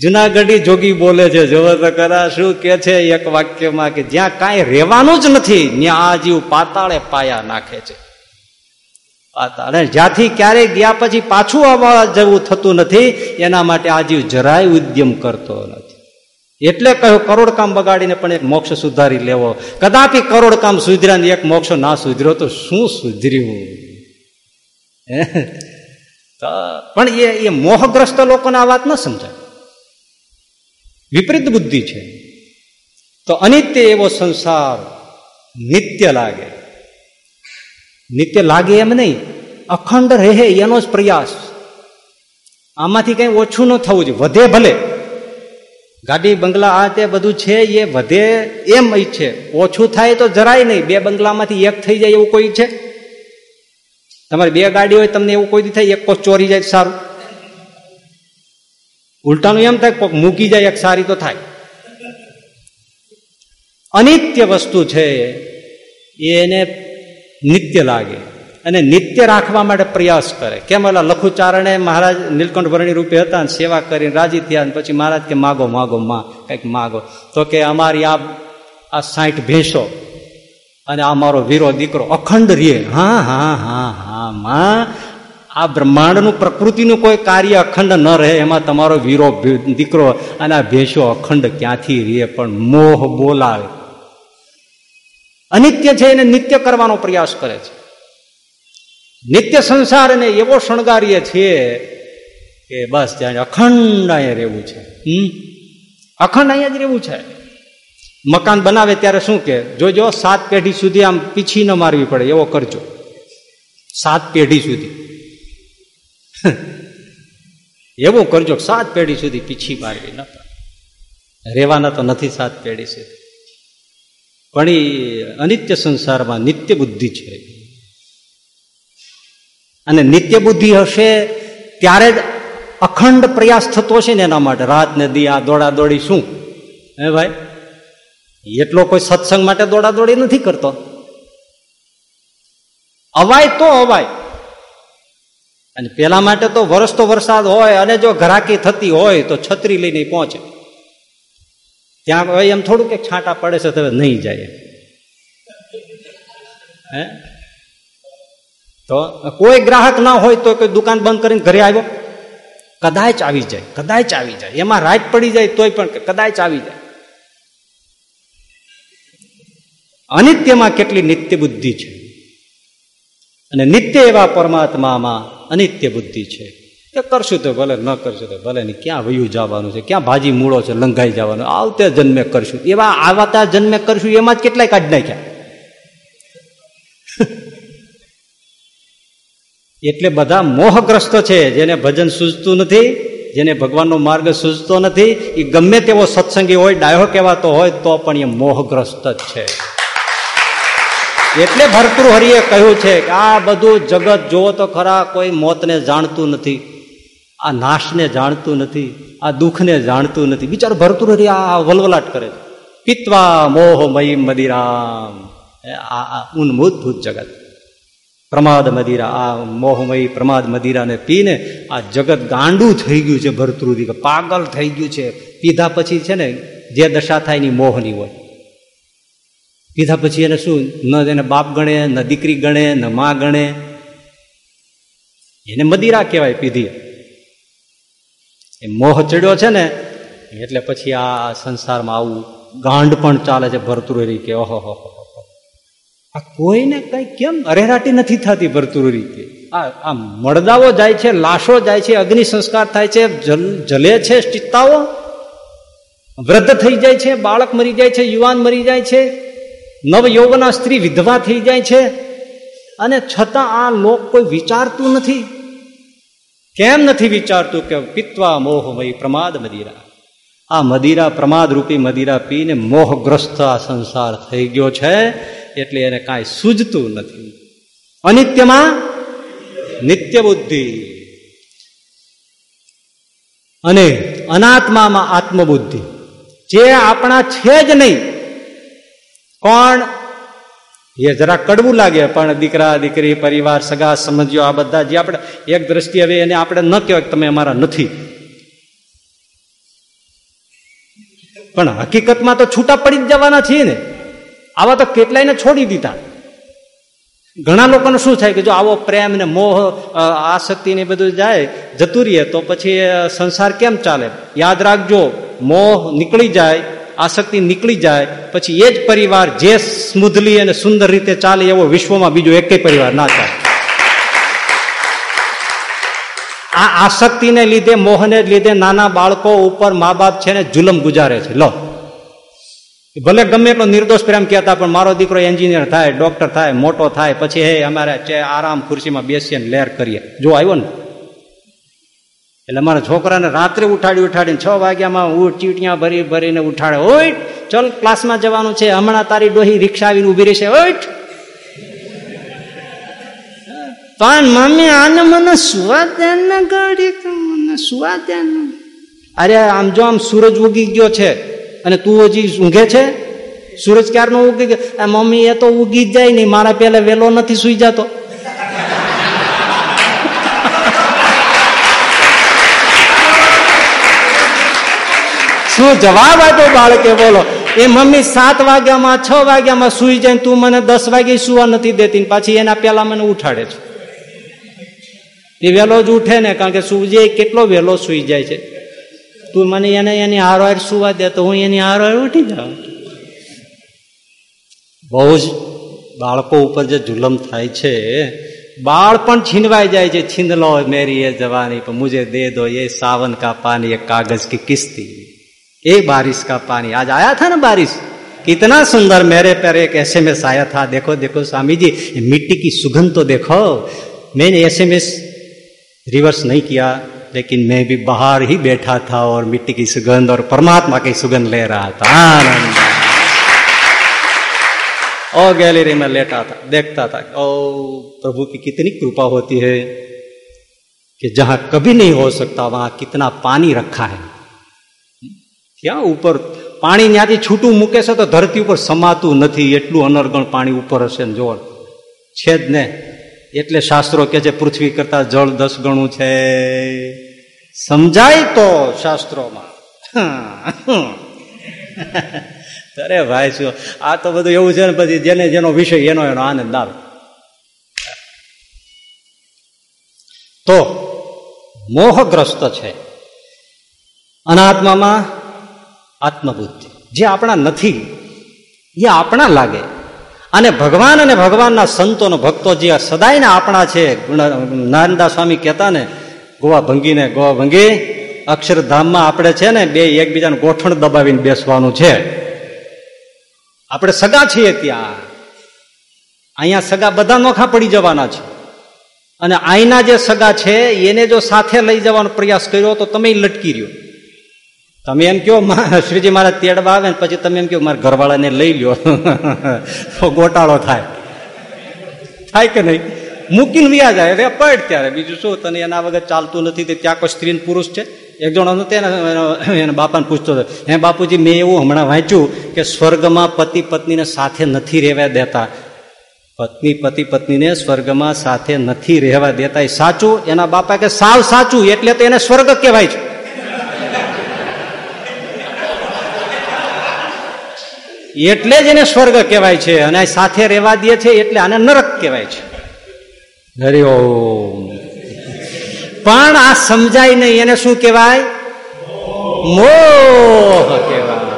જુનાગઢી જોગી બોલે છે જોવો તો કરા શું કે છે એક વાક્યમાં કે જ્યાં કાંઈ રહેવાનું જ નથી, ત્યાં આ જીવ પાતાળે પાયા નાખે છે. અને જ્યાંથી ક્યારેય ગયા પછી પાછું આવવા જવું થતું નથી, એના માટે આ જીવ જરાય ઉદ્યમ કરતો નથી. એટલે કહ્યું, કરોડ કામ બગાડીને પણ એક મોક્ષ સુધારી લેવો. કદાપી કરોડ કામ સુધર્યા ને એક મોક્ષ ના સુધર્યો તો શું સુધર્યું? પણ એ એ મોહગ્રસ્ત લોકોને આ વાત ન સમજાય. વિપરીત બુદ્ધિ છે. તો અનિત્ય એવો સંસાર નિત્ય લાગે. નિત્ય લાગે એમ નહીં. અખંડ રહે એનો જ પ્રયાસ. આમાંથી કઈ ઓછું ન થવું જોઈએ. વધે ભલે. ગાડી, બંગલા, આ તે બધું છે, એ વધે એમ ઈચ્છે ઓછું થાય તો જરાય નહીં. બે બંગલામાંથી એક થઈ જાય એવું કોઈ છે? તમારી બે ગાડી હોય તમને એવું કોઈ થાય? એક કોક ચોરી જાય સારું. ઉલટાનું એમ થાય કોક મૂકી જાય, એક સારી તો થાય. અનિત્ય વસ્તુ છે, એને નિત્ય લાગે. અને નિત્ય રાખવા માટે પ્રયાસ કરે. કેમ ઓલા લખુચારણે મહારાજ નીલકંઠ વર્ણી રૂપે હતા ને સેવા કરીને રાજી થયા પછી મહારાજ કે, માગો માગો, માં, કંઈક માગો. તો કે, અમારી આ આ સાઠ ભેંસો અને આ મારો વીરો દીકરો અખંડ રે હા હા હા હા, માં. આ બ્રહ્માંડનું પ્રકૃતિનું કોઈ કાર્ય અખંડ ન રહે. એમાં તમારો વીરો દીકરો અને આ ભેંસો અખંડ ક્યાંથી રે પણ મોહ બોલાવે. અનિત્ય છે એને નિત્ય કરવાનો પ્રયાસ કરે છે. નિત્ય સંસારને એવો શણગારીએ છીએ કે બસ ત્યાં અખંડ અહીંયા રહેવું છે. હમ? અખંડ અહીંયા જ રહેવું છે. મકાન બનાવે ત્યારે શું કે, જોજો, સાત પેઢી સુધી આમ પીછી ન મારવી પડે, એવો કરજો. સાત પેઢી સુધી. એવું કરજો સાત પેઢી સુધી પીછી મારવી ન રહેવાના તો નથી સાત પેઢી સુધી. પણ એ અનિત્ય સંસારમાં નિત્ય બુદ્ધિ છે. અને નિત્ય બુદ્ધિ હશે ત્યારે જ અખંડ પ્રયાસ થતો છે ને એના માટે. રાત ને દી આ દોડા દોડી શું? હે ભાઈ? એટલો કોઈ સત્સંગ માટે દોડા દોડી નથી કરતો. અવાય તો અવાય. અને પેલા માટે તો વરસ તો વરસાદ હોય અને જો ઘરાકી થતી હોય તો છત્રી લઈને પહોંચે. ત્યાં એમ થોડું કે છાંટા પડે છે તો નહીં જાય હે? તો કોઈ ગ્રાહક ના હોય તો કોઈ દુકાન બંધ કરીને ઘરે આવ્યો. કદાચ આવી જાય, કદાચ આવી જાય. એમાં રાત પડી જાય તોય પણ કદાચ આવી જાય. અનિત્યમાં કેટલી નિત્ય બુદ્ધિ છે? અને નિત્ય એવા પરમાત્મામાં અનિત્ય બુદ્ધિ છે. એ કરશું તો ભલે, ન કરશું તો ભલે નહીં. ક્યાં વયું જવાનું છે? ક્યાં ભાજી મૂળો છે? લંઘાઈ જવાનું. આવતે જન્મે કરશું. એવા આવતા જન્મે કરશું એમાં જ કેટલાય કાઢી નાખ્યા. એટલે બધા મોહગ્રસ્ત છે, જેને ભજન સૂઝતું નથી, જેને ભગવાનનો માર્ગ સૂઝતો નથી, એ ગમે તેવો સત્સંગી હોય, ડાયો કહેવાતો હોય, તો પણ એ મોહગ્રસ્ત જ છે. એટલે ભરતૃહરિએ કહ્યું છે કે આ બધું જગત જોવો તો ખરા, કોઈ મોતને જાણતું નથી, આ નાશને જાણતું નથી, આ દુઃખને જાણતું નથી. બિચારો ભરતૃહરિ આ વલવલાટ કરે છે. પિત્વા મોહમયી મદિરામ. આ ઉન્મૂતભૂત જગત. પ્રમાદ મદિરા, આ મોહમય પ્રમાદ મદિરાને પીને આ જગત ગાંડું થઈ ગયું છે ભરતૃદી પાગલ થઈ ગયું છે. પીધા પછી છે ને, જે દશા થાય એની મોહની હોય. પીધા પછી એને શું, ન એને બાપ ગણે, ન દીકરી ગણે, ન મા ગણે. એને મદિરા કહેવાય પીધી. એ મોહ ચડ્યો છે ને, એટલે પછી આ સંસારમાં આવું ગાંડ પણ ચાલે છે ભરતુરી કે ઓહો હો. આ કોઈને કઈ કેમ અરેરાટી નથી થતી ભરતુરી રીતે? આ આ મળદાઓ જાય છે, લાશો જાય છે, અગ્નિ સંસ્કાર થાય છે, જલે છે, ચિત્તાઓ? વૃદ્ધ થઈ જાય છે, બાળક મરી જાય છે, યુવાન મરી જાય છે નવ યૌવના સ્ત્રી વિધવા થઈ જાય છે, અને છતાં આ લોક કોઈ વિચારતું નથી? કેમ નથી વિચારતું કે પિત્વા મોહમય પ્રમાદ મદિરા? આ મદિરા પ્રમાદ રૂપી મદિરા પીને મોહગ્રસ્ત આ સંસાર થઈ ગયો છે એટલે એને કાંઈ સૂજતું નથી. અનિત્યમાં નિત્ય બુદ્ધિ અને અનાત્મામાં આત્મબુદ્ધિ. જે આપણા છે જ નહીં. કોણ? એ જરા કડવું લાગે, પણ દીકરા, દીકરી, પરિવાર, સગા સમજ્યો આ બધા જે આપણે એક દ્રષ્ટિ હવે એને આપણે ન કહેવાય તમે અમારા નથી. પણ હકીકતમાં તો છૂટા પડી જ જવાના છીએ ને. આવા તો કેટલાયને છોડી દીધા. ઘણા લોકોને શું થાય કે જો આવો પ્રેમ ને મોહ આસક્તિ ને બધું જાય, જતું રહીએ તો પછી સંસાર કેમ ચાલે? યાદ રાખજો, મોહ નીકળી જાય, આસક્તિ નીકળી જાય, પછી એ જ પરિવાર જે સ્મૂધલી અને સુંદર રીતે ચાલે એવો વિશ્વમાં બીજો એક પરિવાર ના ચાલે. આ આસક્તિને લીધે, મોહને લીધે નાના બાળકો ઉપર મા બાપ છે ને જુલમ ગુજારે છે. લો. ભલે ગમે એટલો નિર્દોષ પ્રેમ કહેતા, પણ મારો દીકરો એન્જિનિયર થાય, ડોક્ટર થાય, મોટો થાય, પછી હે, અમારે આરામ ખુરશીમાં બેસીએ ને લેર કરીએ. જો આવ્યો ને? એટલે મારા છોકરાને રાત્રે ઉઠાડી ઉઠાડીને છ વાગ્યામાં ઉઠ ચીટિયા ભરી ભરીને ઉઠાડે, ઓઈટ, ચલ ક્લાસમાં જવાનું છે, હમણાં તારી ડોહી રિક્ષા આવીને ઊભી રહેશે. ઓઈટ. પણ મમ્મી, આને મને સુવા દે ને મને સુવા અરે, આમ જો આમ સૂરજ ઉગી ગયો છે અને તું હજી ઊંઘે છે? સૂરજ ક્યારનો ઉગી ગયો? મમ્મી એ તો ઉગી જાય નહીં, મારા પેલા વેલો નથી સુઈ જતો. શું જવાબ આપ્યો બાળકે? બોલો. એ મમ્મી સાત વાગ્યામાં, છ વાગ્યામાં સુઈ જાય તું મને દસ વાગે સુવા નથી દેતી પાછી એના પેલા મને ઉઠાડે છે. એ વહેલો જ ઉઠે ને, કારણ કે સૂજે કેટલો વહેલો સુઈ જાય છે. તું મને એને એની હારવાર સુવા દે તો હું એની હારવાર ઉઠી જાઉં બહુ જ બાળકો ઉપર જે જુલમ થાય છે બાળ પણ છીનવાઈ જાય છે છીન લો મેરી એ જવાની પણ મુજે દે દો એ સાવન કા પાની એ કાગજ की किस्ती ए बारिश का पानी आज आया था ना बारिश कितना सुंदर मेरे पर एक एसएमएस आया था देखो देखो स्वामी जी मिट्टी की सुगंध तो देखो मैंने एसएमएस रिवर्स नहीं किया लेकिन मैं भी बाहर ही बैठा था और मिट्टी की सुगंध और परमात्मा की सुगंध ले रहा था आनंद और गैलरी में लेटा था देखता था ओ प्रभु की कितनी कृपा होती है कि जहां कभी नहीं हो सकता वहां कितना पानी रखा है ક્યાં ઉપર પાણી ત્યાંથી છૂટું મૂકે છે તો ધરતી ઉપર સમાતું નથી એટલું અનર્ગણ પાણી ઉપર હશે ને જોર છે જ ને એટલે શાસ્ત્રો કે છે પૃથ્વી કરતા જળ દસ ગણું છે સમજાય તો શાસ્ત્રોમાં. અરે ભાઈ, શું? આ તો બધું એવું છે ને પછી જેને જેનો વિષય એનો એનો આનંદ આવે. તો, મોહગ્રસ્ત છે. અનાત્મામાં આત્મબુદ્ધિ. જે આપણા નથી, એ આપણા લાગે. અને ભગવાન અને ભગવાનના સંતોનો ભક્તો જે સદાયના આપણા છે નારંદા સ્વામી કહેતા ને ગોવા ભંગીને ગોવા ભંગી અક્ષરધામમાં આપણે છે ને બે એકબીજાને ગોઠણ દબાવીને બેસવાનું છે. આપણે સગા છીએ ત્યાં. અહીંયા સગા બધા નોખા પડી જવાના છે. અને અહીંના જે સગા છે, એને જો સાથે લઈ જવાનો પ્રયાસ કર્યો તો તમે લટકી રહ્યો. તમે એમ કહો શ્રીજી મારા તેડવા આવે ને પછી તમે એમ કહો, મારા ઘરવાળાને લઈ લ્યો. ગોટાળો થાય. થાય કે નહીં? મૂકીને વ્યા જાય. હવે પડ ત્યારે. બીજું શું? તને એના વગર ચાલતું નથી. તે ત્યાં કોઈ સ્ત્રી પુરુષ છે? એક જણો હતો તેને, એના બાપાને પૂછતો હતો. હે બાપુજી, મેં એવું હમણાં વાંચ્યું કે સ્વર્ગમાં પતિ પત્નીને સાથે નથી રહેવા દેતા. પત્ની પતિ પત્નીને સ્વર્ગમાં સાથે નથી રહેવા દેતા. એ સાચું? એના બાપા કે સાવ સાચું? એટલે તો એને સ્વર્ગ કહેવાય છે. એટલે જ એને સ્વર્ગ કહેવાય છે. અને સાથે રહેવા દે છે એટલે આને નરક કહેવાય છે. હરિ પણ આ સમજાય નહીં, એને શું કહેવાય? મોહ કહેવાય.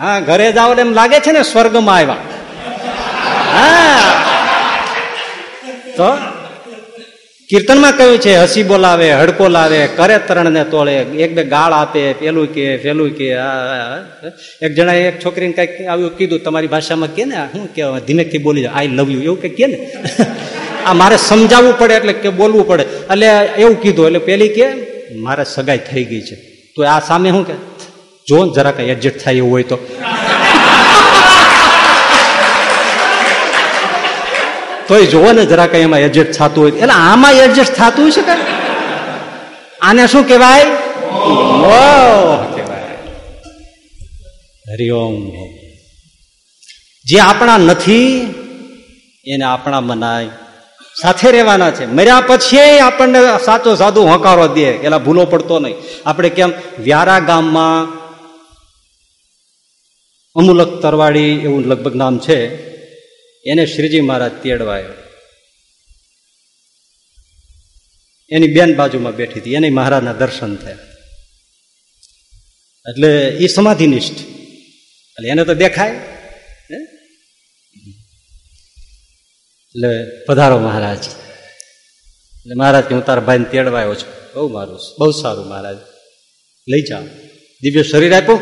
હા, ઘરે જાવ એમ લાગે છે ને સ્વર્ગમાં આવ્યા. હા. તો કીર્તનમાં કહ્યું છે, હસી બોલાવે, હડકો લાવે, કરે તરણ ને તોળે, એક બે ગાળ આપે, પેલું કે પેલું કે એક જણા એક છોકરીને કંઈક આવ્યું કીધું, તમારી ભાષામાં કે ને શું કે ધીમેકથી બોલી જાય આઈ લવ યુ એવું કઈ કે ને. આ મારે સમજાવવું પડે એટલે કે બોલવું પડે. એટલે એવું કીધું, એટલે પેલી કે, મારે સગાઈ થઈ ગઈ છે. તો આ સામે શું કે, જો જરા કઈ એડજસ્ટ થાય એવું હોય તો. તોય જોવો ને જરા કઈ એમાં એડજસ્ટ થતું હોય. એટલે આમાં એડજસ્ટ થતું હોય છે કે? આને શું કહેવાય? કહેવાય. હરિઓમ જે આપણા નથી, એને આપણા મનાય. સાથે રહેવાના છે. મર્યા પછી આપણને સાચો સાધુ હોંકારો દે, એલા ભૂલો પડતો નહીં. આપણે કેમ? વ્યારા ગામમાં અમુલક તરવાડી એવું લગભગ નામ છે, એને શ્રીજી મહારાજ તેડવાયો. એની બેન બાજુમાં બેઠી હતી, એને મહારાજના દર્શન થયા. એટલે એ સમાધિનિષ્ઠ. એટલે એને તો દેખાય. એટલે પધારો મહારાજ. એટલે મહારાજ કે હું તારા ભાઈને તેડવા આવ્યો છું. બહુ મારું બહુ સારું મહારાજ. લઈ જાઓ. દિવ્ય શરીર આપ્યું.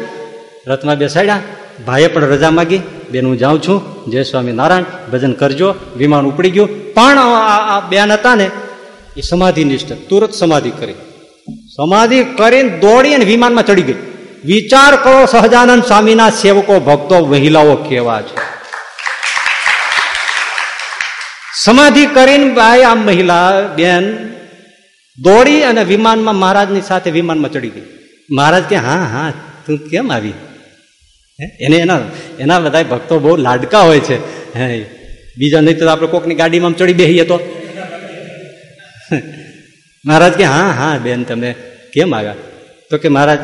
રથમાં બેસાડ્યા. ભાઈએ પણ રજા માગી. બેન, હું જાઉં છું. જય સ્વામી નારાયણ. ભજન કરજો. વિમાન ઉપડી ગયું. પણ આ બેન હતા ને, એ સમાધિ નિષ્ઠ. તુરત સમાધિ કરી. સમાધિ કરીને દોડી અને વિમાનમાં ચડી ગઈ. વિચાર કરો સહજાનંદ સ્વામીના સેવકો ભક્તો મહિલાઓ કેવા છે. સમાધિ કરીને ભાઈ આ મહિલા, બેન, દોડી અને વિમાનમાં મહારાજની સાથે વિમાનમાં ચડી ગઈ. મહારાજ કે, હા હા, તું કેમ આવી? એને એના એના બધા ભક્તો બહુ લાડકા હોય છે. હે, બીજા નહીં તો આપણે કોકની ગાડીમાં ચડી બેસીએ તો. મહારાજ કે, હા હા, બેન, તમે કેમ આવ્યા? તો કે, મહારાજ,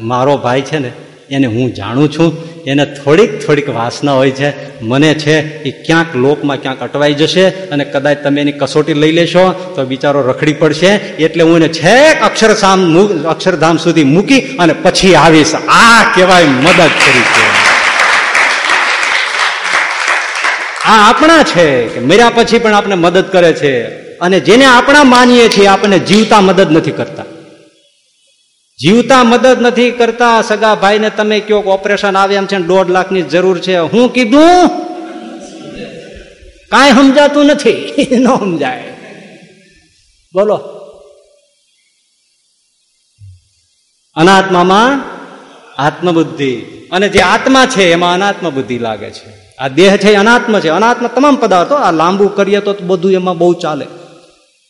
મારો ભાઈ છે ને, એને હું જાણું છું. એને થોડીક થોડીક વાસના હોય છે. મને છે એ ક્યાંક લોકમાં ક્યાંક અટવાઈ જશે અને કદાચ તમે એની કસોટી લઈ લેશો તો બિચારો રખડી પડશે. એટલે હું એને છેક અક્ષરધામ અક્ષરધામ સુધી મૂકી અને પછી આવીશ. આ કહેવાય મદદ કરી છે. આ આપણા છે કે મર્યા પછી પણ આપણે મદદ કરે છે. અને જેને આપણા માનીએ છીએ, આપણને જીવતા મદદ નથી કરતા. જીવતા મદદ નથી કરતા સગા ભાઈને તમે કયો ઓપરેશન આવે એમ છે દોઢ લાખની જરૂર છે. હું કીધું? કાંઈ સમજાતું નથી. ન સમજાય. બોલો. અનાત્મામાં આત્મબુદ્ધિ. અને જે આત્મા છે, એમાં અનાત્મ બુદ્ધિ લાગે છે. આ દેહ છે અનાત્મ છે. અનાત્મ તમામ પદાર્થો આ લાંબુ કરીએ તો બધું એમાં બહુ ચાલે.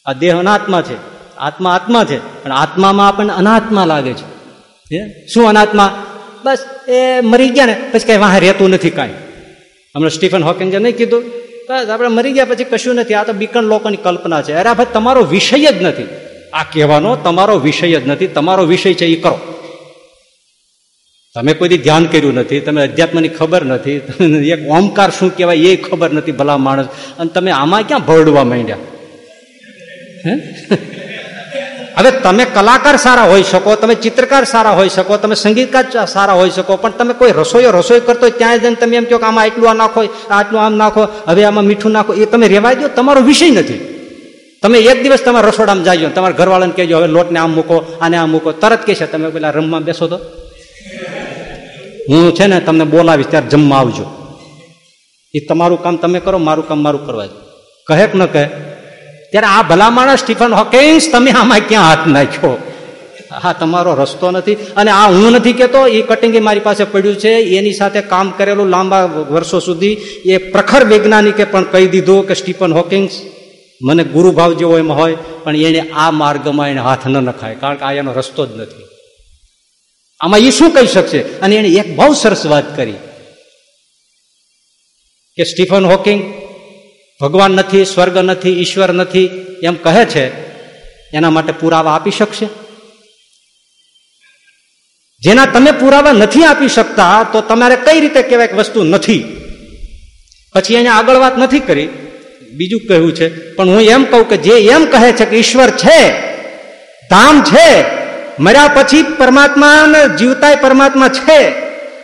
આ દેહ અનાત્મા છે. આત્મા આત્મા છે. પણ આત્મામાં આપણને અનાત્મા લાગે છે. શું અનાત્મા? બસ એ મરી ગયા ને, પછી કઈ વાહ રહેતું નથી કાંઈ. હમણાં સ્ટીફન હોકિંગે નહીં કીધું? બસ આપણે મરી ગયા પછી કશું નથી. આ તો બીકણ લોકોની કલ્પના છે. અરે ભાઈ તમારો વિષય જ નથી. આ કહેવાનો તમારો વિષય જ નથી. તમારો વિષય છે એ કરો. તમે કોઈ ધ્યાન કર્યું નથી. તમે અધ્યાત્મની ખબર નથી. એક ઓમકાર શું કહેવાય એ ખબર નથી ભલા માણસ. અને તમે આમાં ક્યાં ભરડવા માંડ્યા? હવે તમે કલાકાર સારા હોઈ શકો, તમે ચિત્રકાર સારા હોઈ શકો, તમે સંગીતકાર સારા હોઈ શકો, પણ તમે કોઈ રસોઈયો રસોઈ કરતો ત્યાં જઈને તમે એમ કહો કે આમાં આટલું આ નાખો, આટલું આમ નાખો, હવે આમાં મીઠું નાખો, એ તમે રેવાય દો તમારો વિષય નથી. તમે એક દિવસ તમારા રસોડામાં જાજો, તમારા ઘરવાળાને કહેજો, હવે લોટને આમ મૂકો, આને આમ મૂકો. તરત કહેશે, તમે પેલા રમવા બેસો તો. હું છે ને તમને બોલાવીશ, ત્યારે જમવા આવજો. એ તમારું કામ તમે કરો, મારું કામ મારું કરવા કહે કે ન કહે ત્યારે આ ભલામાણસ સ્ટીફન હોકેન્સ, તમે આમાં ક્યાં હાથ નાખ્યો? હા, તમારો રસ્તો નથી. અને આ હું નથી કેતો એ કટિંગ મારી પાસે પડ્યું છે. એની સાથે કામ કરેલું લાંબા વર્ષો સુધી એ પ્રખર વૈજ્ઞાનિકે પણ કહી દીધું કે સ્ટીફન હોકિંગ્સ મને ગુરુભાવ જેવો એમાં હોય, પણ એને આ માર્ગમાં એને હાથ ન નખાય, કારણ કે આ એનો રસ્તો જ નથી. આમાં એ શું કહી શકશે? અને એને એક બહુ સરસ વાત કરી કે સ્ટીફન હોકિંગ ભગવાન નથી, સ્વર્ગ નથી, ઈશ્વર નથી, એમ કહે છે, એના માટે પુરાવા આપી શકશે? જેના તમે પુરાવા નથી આપી શકતા, તો તમારે કઈ રીતે કહેવાય વસ્તુ નથી? પછી એને આગળ વાત નથી કરી. બીજું કહ્યું છે, પણ હું એમ કહું કે જે એમ કહે છે કે ઈશ્વર છે, ધામ છે, મર્યા પછી પરમાત્મા જીવતાય પરમાત્મા છે,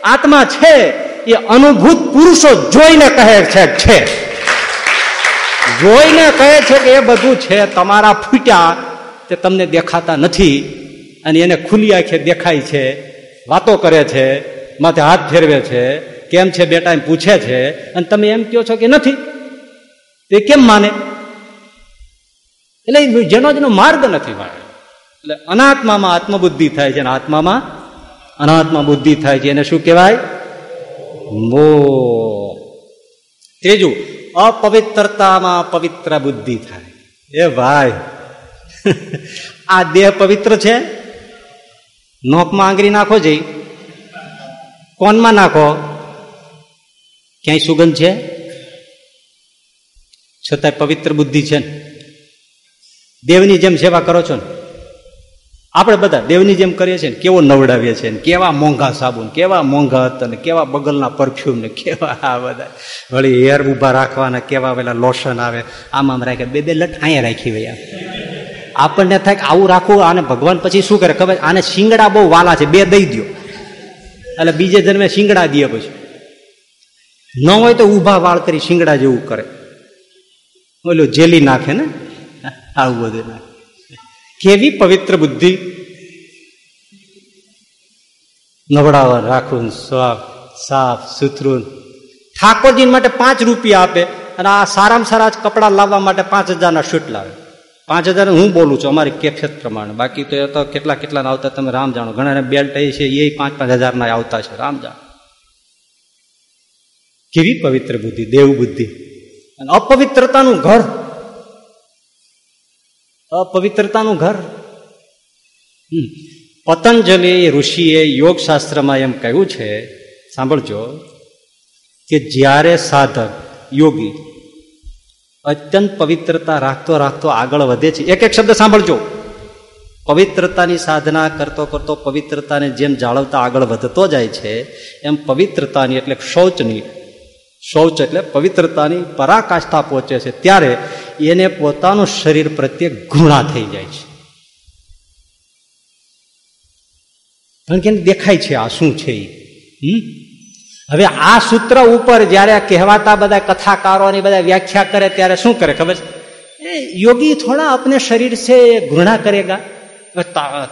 આત્મા છે, એ અનુભૂત પુરુષો જોઈને કહે છે છે. જોઈને કહે છે કે એ બધું છે, તમારા ફૂટ્યા તે તમને દેખાતા નથી અને એને ખુલ્લી આંખે દેખાય છે, વાતો કરે છે, માથે હાથ ફેરવે છે, કેમ છે બેટા એમ પૂછે છે અને તમે એમ કહો છો કે નથી? તે કેમ માને? એટલે જેનો જેનો માર્ગ નથી મારે એટલે અનાત્મામાં આત્મબુદ્ધિ થાય છે અને આત્મામાં અનાત્મા બુદ્ધિ થાય છે. એને શું કહેવાય? મો ત્રીજું અપવિત્રતામાં પવિત્ર બુદ્ધિ થાય એ ભાઈ આ દેહ પવિત્ર છે નોકમાં આંગળી નાખો જઈ કોનમાં નાખો ક્યાંય સુગંધ છે છતાંય પવિત્ર બુદ્ધિ છે ને દેવની જેમ સેવા કરો છો ને આપણે બધા દેવની જેમ કરીએ છીએ ને કેવો નવડાવીએ છીએ ને કેવા મોંઘા સાબુન, કેવા મોંઘા હતા ને કેવા બગલના પરફ્યુમ ને કેવા આ બધા. વળી હેર ઊભા રાખવાના, કેવા પેલા લોશન આવે, આમ આમ રાખે બે બે લટ અહીંયા રાખી વયા આપણને થાય કે આવું રાખવું અને ભગવાન પછી શું કરે ખબર? આને શિંગડા બહુ વાલા છે, બે દઈ દો એટલે બીજે જન્મે શિંગડા દે પછી. ન હોય તો ઊભા વાળ કરી શિંગડા જેવું કરે. ઓલું જેલી નાખે ને? આવું બધું. નાખે કેવી પવિત્ર બુદ્ધિ? નવડાવર રાખું સાફ સાફ, સુથરું. ઠાકોરજી માટે પાંચ રૂપિયા આપે અને આ સારામાં સારા કપડા લાવવા માટે પાંચ હજારના શૂટ લાવે. પાંચ હજાર હું બોલું છું, અમારી કેફિયત પ્રમાણે. બાકી તો એ તો કેટલા કેટલા આવતા તમે રામ જાણો. ઘણા બેલ્ટ એ છે, એ પાંચ પાંચ હજારના આવતા છે, રામ જાણો. કેવી પવિત્ર બુદ્ધિ, દેવ બુદ્ધિ. અને અપવિત્રતાનું ઘર અપવિત્રતાનું ઘર. પતંજલિ ઋષિએ યોગ શાસ્ત્રમાં એમ કહ્યું છે સાંભળજો કે જ્યારે સાધક યોગી અત્યંત પવિત્રતા રાખતો રાખતો આગળ વધે છે એક એક શબ્દ સાંભળજો. પવિત્રતાની સાધના કરતો કરતો પવિત્રતાને જેમ જાળવતા આગળ વધતો જાય છે એમ પવિત્રતાની એટલે શૌચની શૌચ એટલે પવિત્રતાની પરાકાષ્ઠા પહોંચે છે. ત્યારે એને પોતાનું શરીર પ્રત્યે ઘૃણા થઈ જાય છે. કારણ કે દેખાય છે આ શું છે એ હવે આ સૂત્ર ઉપર જ્યારે કહેવાતા બધા કથાકારોની બધા વ્યાખ્યા કરે ત્યારે શું કરે ખબર છે? એ યોગી થોડા આપણે શરીર છે એ ઘૃણા કરેગા.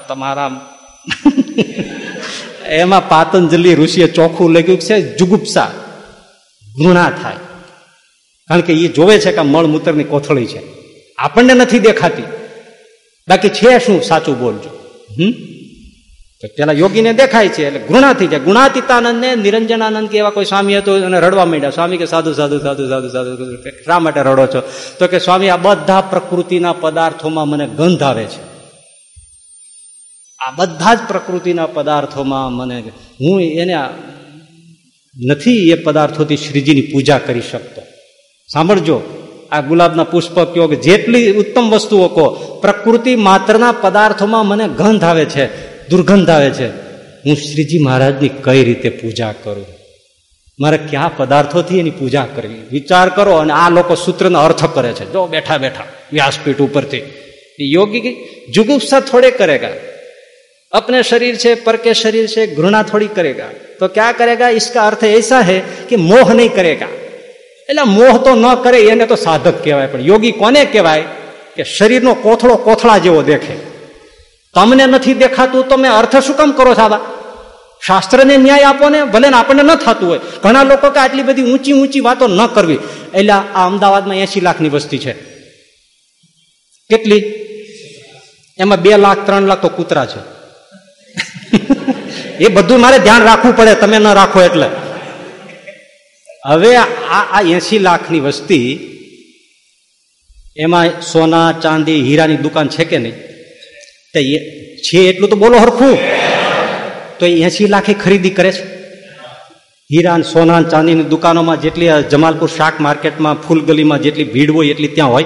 તમારા એમાં પાતંજલિ ઋષિએ ચોખ્ખું લખ્યું છે જુગુપ્સા. ઘૃણા થાય. કારણ કે એ જોવે છે કે મળમૂત્રની કોથળી છે. આપણને નથી દેખાતી. બાકી છે શું? સાચું બોલજો. હમ? પેલા યોગીને દેખાય છે, એટલે ગુણા થઈ જાય. ગુણાતીતાનંદ ને નિરંજનાનંદ કે એવા કોઈ સ્વામી હતો અને રડવા માંડ્યા. સ્વામી કે સાધુ સાધુ સાધુ સાધુ સાધુ શા માટે રડો છો? તો કે, સ્વામી, આ બધા પ્રકૃતિના પદાર્થોમાં મને ગંધ આવે છે. આ બધા જ પ્રકૃતિના પદાર્થોમાં મને હું એને નથી એ પદાર્થોથી શ્રીજીની પૂજા કરી શકતો. સાંભળજો, આ ગુલાબના પુષ્પક યોગ જેટલી ઉત્તમ વસ્તુઓ કહો, પ્રકૃતિ માત્રના પદાર્થોમાં મને ગંધ આવે છે, દુર્ગંધ આવે છે. હું શ્રીજી મહારાજની કઈ રીતે પૂજા કરું? મારે કયા પદાર્થોથી એની પૂજા કરવી? વિચાર કરો અને આ લોકો સૂત્રનો અર્થ કરે છે. જો બેઠા બેઠા, વ્યાસપીઠ ઉપરથી. યોગી જુગુપ્સા થોડે કરેગા. અપને શરીર છે પર કે શરીર છે, ઘૃણા થોડી કરેગા. तो क्या करेगा इसका अर्थ ऐसा है कि मोह नहीं करेगा એટલે મોહ તો ન કરે એને તો સાધક કહેવાય પણ યોગી કોને કહેવાય કે શરીરનો કોથળો કોથળા જેવો દેખે તમને નથી દેખાતું તો મેં અર્થ શું કામ કરો છો શાસ્ત્રને ન્યાય આપો ને ભલે ને આપણને ન થતું હોય ઘણા લોકો કે આટલી બધી ઊંચી ઊંચી વાતો ન કરવી એટલે આ અમદાવાદમાં એસી લાખની વસ્તી છે કેટલી એમાં બે લાખ ત્રણ લાખ તો કૂતરા છે એ બધું મારે ધ્યાન રાખવું પડે, તમે ન રાખો એટલે. હવે આ એસી લાખની વસ્તી, એમાં સોના, ચાંદી, હીરાની દુકાન છે કે નહીં? તે છે એટલું તો બોલો હરખું. તો એસી લાખે ખરીદી કરે છે. હીરા સોના ચાંદીની દુકાનોમાં જેટલી જમાલપુર શાક માર્કેટમાં, ફૂલગલીમાં જેટલી ભીડ હોય, એટલી ત્યાં હોય.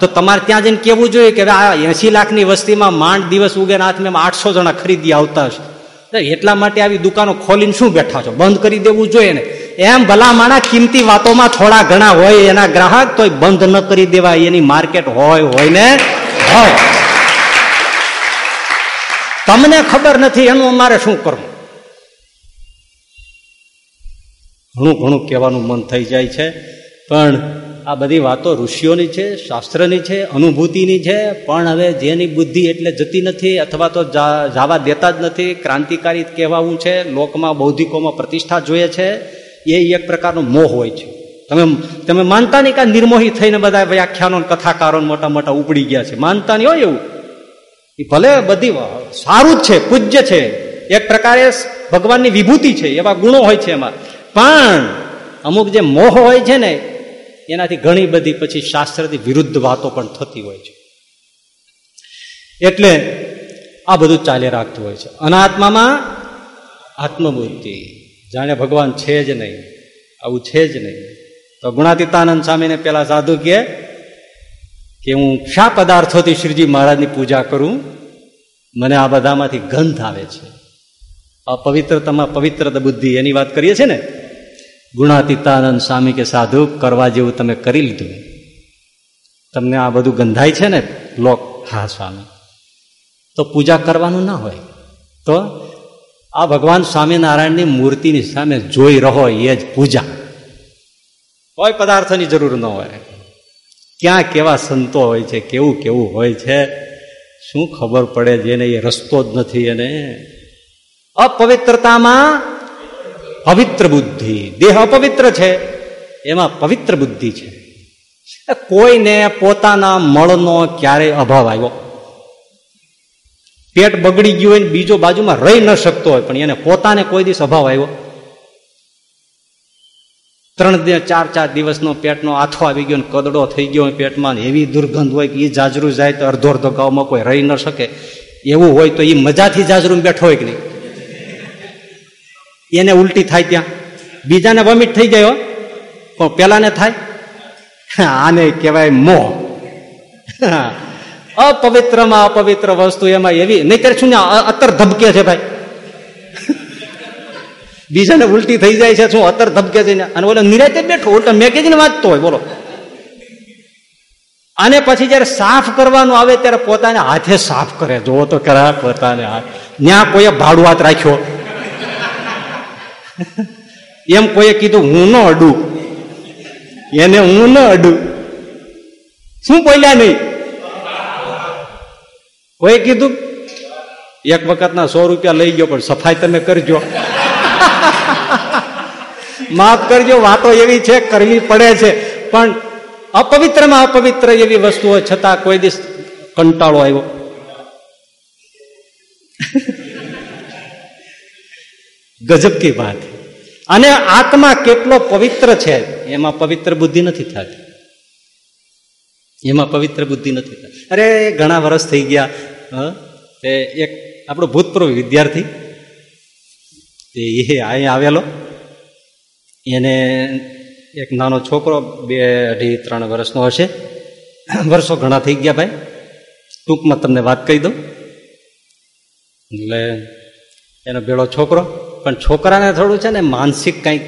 તો તમારે ત્યાં જઈને કેવું જોઈએ કે આ એસી લાખની વસ્તીમાં માંડ દિવસ ઉગે હાથમાં આઠસો જણા ખરીદી આવતા હશે. એટલા માટે આવી દુકાનો ખોલીને શું બેઠા છો? બંધ કરી દેવું જોઈએ ને. એમ ભલા માણા કિંમતી વાતોમાં થોડા ઘણા હોય એના ગ્રાહક તો બંધ ન કરી દેવાય. એની માર્કેટ હોય હોય ને, હોય. તમને ખબર નથી, એનું અમારે શું કરવું? ઘણું ઘણું કહેવાનું મન થઈ જાય છે. પણ આ બધી વાતો ઋષિઓની છે, શાસ્ત્રની છે, અનુભૂતિની છે, પણ હવે જેની બુદ્ધિ એટલે જતી નથી અથવા તો જવા દેતા જ નથી, ક્રાંતિકારી કહેવાવું છે, લોકમાં બૌદ્ધિકોમાં પ્રતિષ્ઠા જોઈએ છે, એ એક પ્રકારનો મોહ હોય છે. તમે તમે માનતા નહીં કે નિર્મોહી થઈને બધા વ્યાખ્યાનો કથાકારો મોટા મોટા ઉપડી ગયા છે. માનતા નહીં હોય એવું. એ ભલે બધી સારું જ છે, પૂજ્ય છે. એક પ્રકારે ભગવાનની વિભૂતિ છે, એવા ગુણો હોય છે એમાં. પણ અમુક જે મોહ હોય છે ને એનાથી ઘણી બધી પછી શાસ્ત્રથી વિરુદ્ધ વાતો પણ થતી હોય છે. એટલે આ બધું ચાલી રાખતું હોય છે. અનાત્મામાં આત્મબુદ્ધિ જાણે ભગવાન છે જ નહીં. આવું છે જ નહીં. તો ગુણાતીતાનંદ સ્વામીને પેલા સાધુ કે કે હું શા પદાર્થોથી શ્રીજી મહારાજની પૂજા કરું? મને આ બધામાંથી ગંધ આવે છે. અપવિત્રતામાં પવિત્ર બુદ્ધિ એની વાત કરીએ છીએ ને? ગુણાતીતાનંદ સ્વામી કે સાધુ, કરવા જેવું તમે કરી લીધું તમને આ બધું ગંધાય છે ને, લોક? હા, સ્વામી. તો પૂજા કરવાનું ના હોય. તો આ ભગવાન સ્વામિનારાયણની મૂર્તિની સામે જોઈ રહો, એ જ પૂજા. કોઈ પદાર્થની જરૂર ન હોય. ક્યાં કેવા સંતો હોય છે, કેવું કેવું હોય છે, શું ખબર પડે જેને એ રસ્તો જ નથી એને. અપવિત્રતામાં પવિત્ર બુદ્ધિ. દેહ અપવિત્ર છે. એમાં પવિત્ર બુદ્ધિ છે. કોઈને પોતાના મળનો ક્યારેય અભાવ આવ્યો. પેટ બગડી ગયું હોય બીજો બાજુમાં રહી ન શકતો હોય, પણ એને પોતાને કોઈ દિવસ અભાવ આવ્યો. ત્રણ ચાર ચાર દિવસનો પેટનો આથો આવી ગયો કદડો થઈ ગયો હોય પેટમાં એવી દુર્ગંધ હોય કે એ જાજરું જાય તો અડધો અડધો ગામમાં કોઈ રહી ન શકે. એવું હોય તો એ મજાથી જાજરું બેઠો હોય કે નહીં? એને ઉલટી થાય ત્યાં. બીજાને વોમિટ થઈ ગયો પણ પેલાને થાય. આને કહેવાય મોહ. અપવિત્રમાં અપવિત્ર વસ્તુ એમાં એવી નહીં શું અત્તર ધબકે છે ભાઈ. બીજાને ઉલટી થઈ જાય છે, શું અત્તર ધબકે છે અને બોલો નિરાતે બેઠો, ઉલટા મેગેજીન વાંચતો હોય, બોલો. અને પછી જયારે સાફ કરવાનું આવે, ત્યારે પોતાને હાથે સાફ કરે. જોવો તો કરા પોતાને હાથ. ત્યાં કોઈએ ભાડું હાથ રાખ્યો. એમ કોઈએ કીધું, હું ન અડું. એને હું ન અડું. શું બોલ્યા નહીં? કોઈ કીધું, એક વખતના સો રૂપિયા લઈ ગયો, પણ સફાઈ તમે કરજો. માફ કરજો, વાતો એવી છે, કરવી પડે છે, પણ અપવિત્રમાં અપવિત્ર એવી વસ્તુઓ છતાં કોઈ દિવસ કંટાળો આવ્યો. ગજબ કી વાત. અને આત્મા કેટલો પવિત્ર છે, એમાં પવિત્ર બુદ્ધિ નથી થતી. એમાં પવિત્ર બુદ્ધિ નથી થતી. અરે, ઘણા વર્ષ થઈ ગયા એક આપણો ભૂતપૂર્વ વિદ્યાર્થી એ અહીંયા આવેલો. એને એક નાનો છોકરો બે અઢી ત્રણ વર્ષનો હશે. વર્ષો ઘણા થઈ ગયા ભાઈ. ટૂંકમાં તમને વાત કહી દઉં. એટલે એનો બેડો છોકરો પણ છોકરાને થોડું છે ને માનસિક કંઈક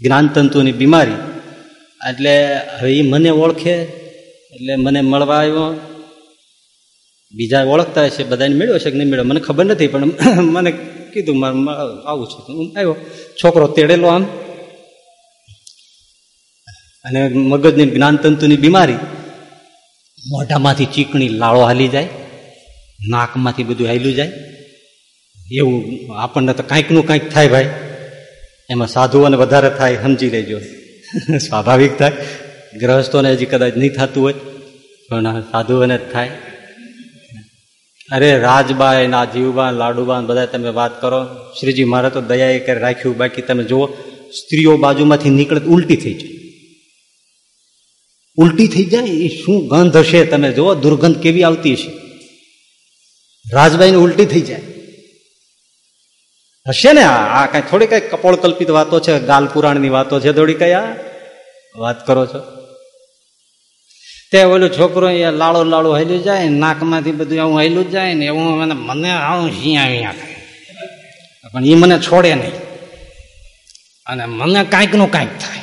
જ્ઞાનતંતુની બીમારી. એટલે હવે એ મને ઓળખે, એટલે મને મળવા આવ્યો. બીજા ઓળખતા હશે, બધાને મેળવ્યો છે કે નહીં મેળવ્યો મને ખબર નથી, પણ મને કીધું આવું છે. હું આવ્યો. છોકરો તેડેલો આમ. અને મગજની જ્ઞાનતંતુની બીમારી. મોઢામાંથી ચીકણી લાળો હાલી જાય, નાકમાંથી બધું હાલ્યું જાય. એવું આપણને તો કાંઈકનું કાંઈક થાય ભાઈ. એમાં સાધુઓને વધારે થાય, સમજી લેજો. સ્વાભાવિક થાય. ગ્રહસ્થોને હજી કદાચ નહીં થતું હોય, પણ સાધુઓને જ થાય. અરે રાજબાઈ ના જીવબા લાડુબા બધા તમે વાત કરો. શ્રીજી, મારે તો દયા કરી રાખ્યું? બાકી તમે જુઓ, સ્ત્રીઓ બાજુમાંથી નીકળે ઉલટી થઈ જાય. ઉલટી થઈ જાય એ શું ગંધ હશે? તમે જુઓ, દુર્ગંધ કેવી આવતી હશે. રાજબાઈને ઉલટી થઈ જાય. હશે ને? આ કઈ થોડી કઈ કપોળ કલ્પિત વાતો છે, ગાલ પુરાણની વાતો છે થોડી કઈ આ? વાત કરો છો. તે ઓલું છોકરો એ લાળો લાળો હેલું જાય, નાકમાંથી બધું એવું હેલું જાય ને, એવું મને મને આવું શિયા અહીંયા થાય. પણ એ મને છોડે નહીં. અને મને કાંઈકનું કાંઈક થાય.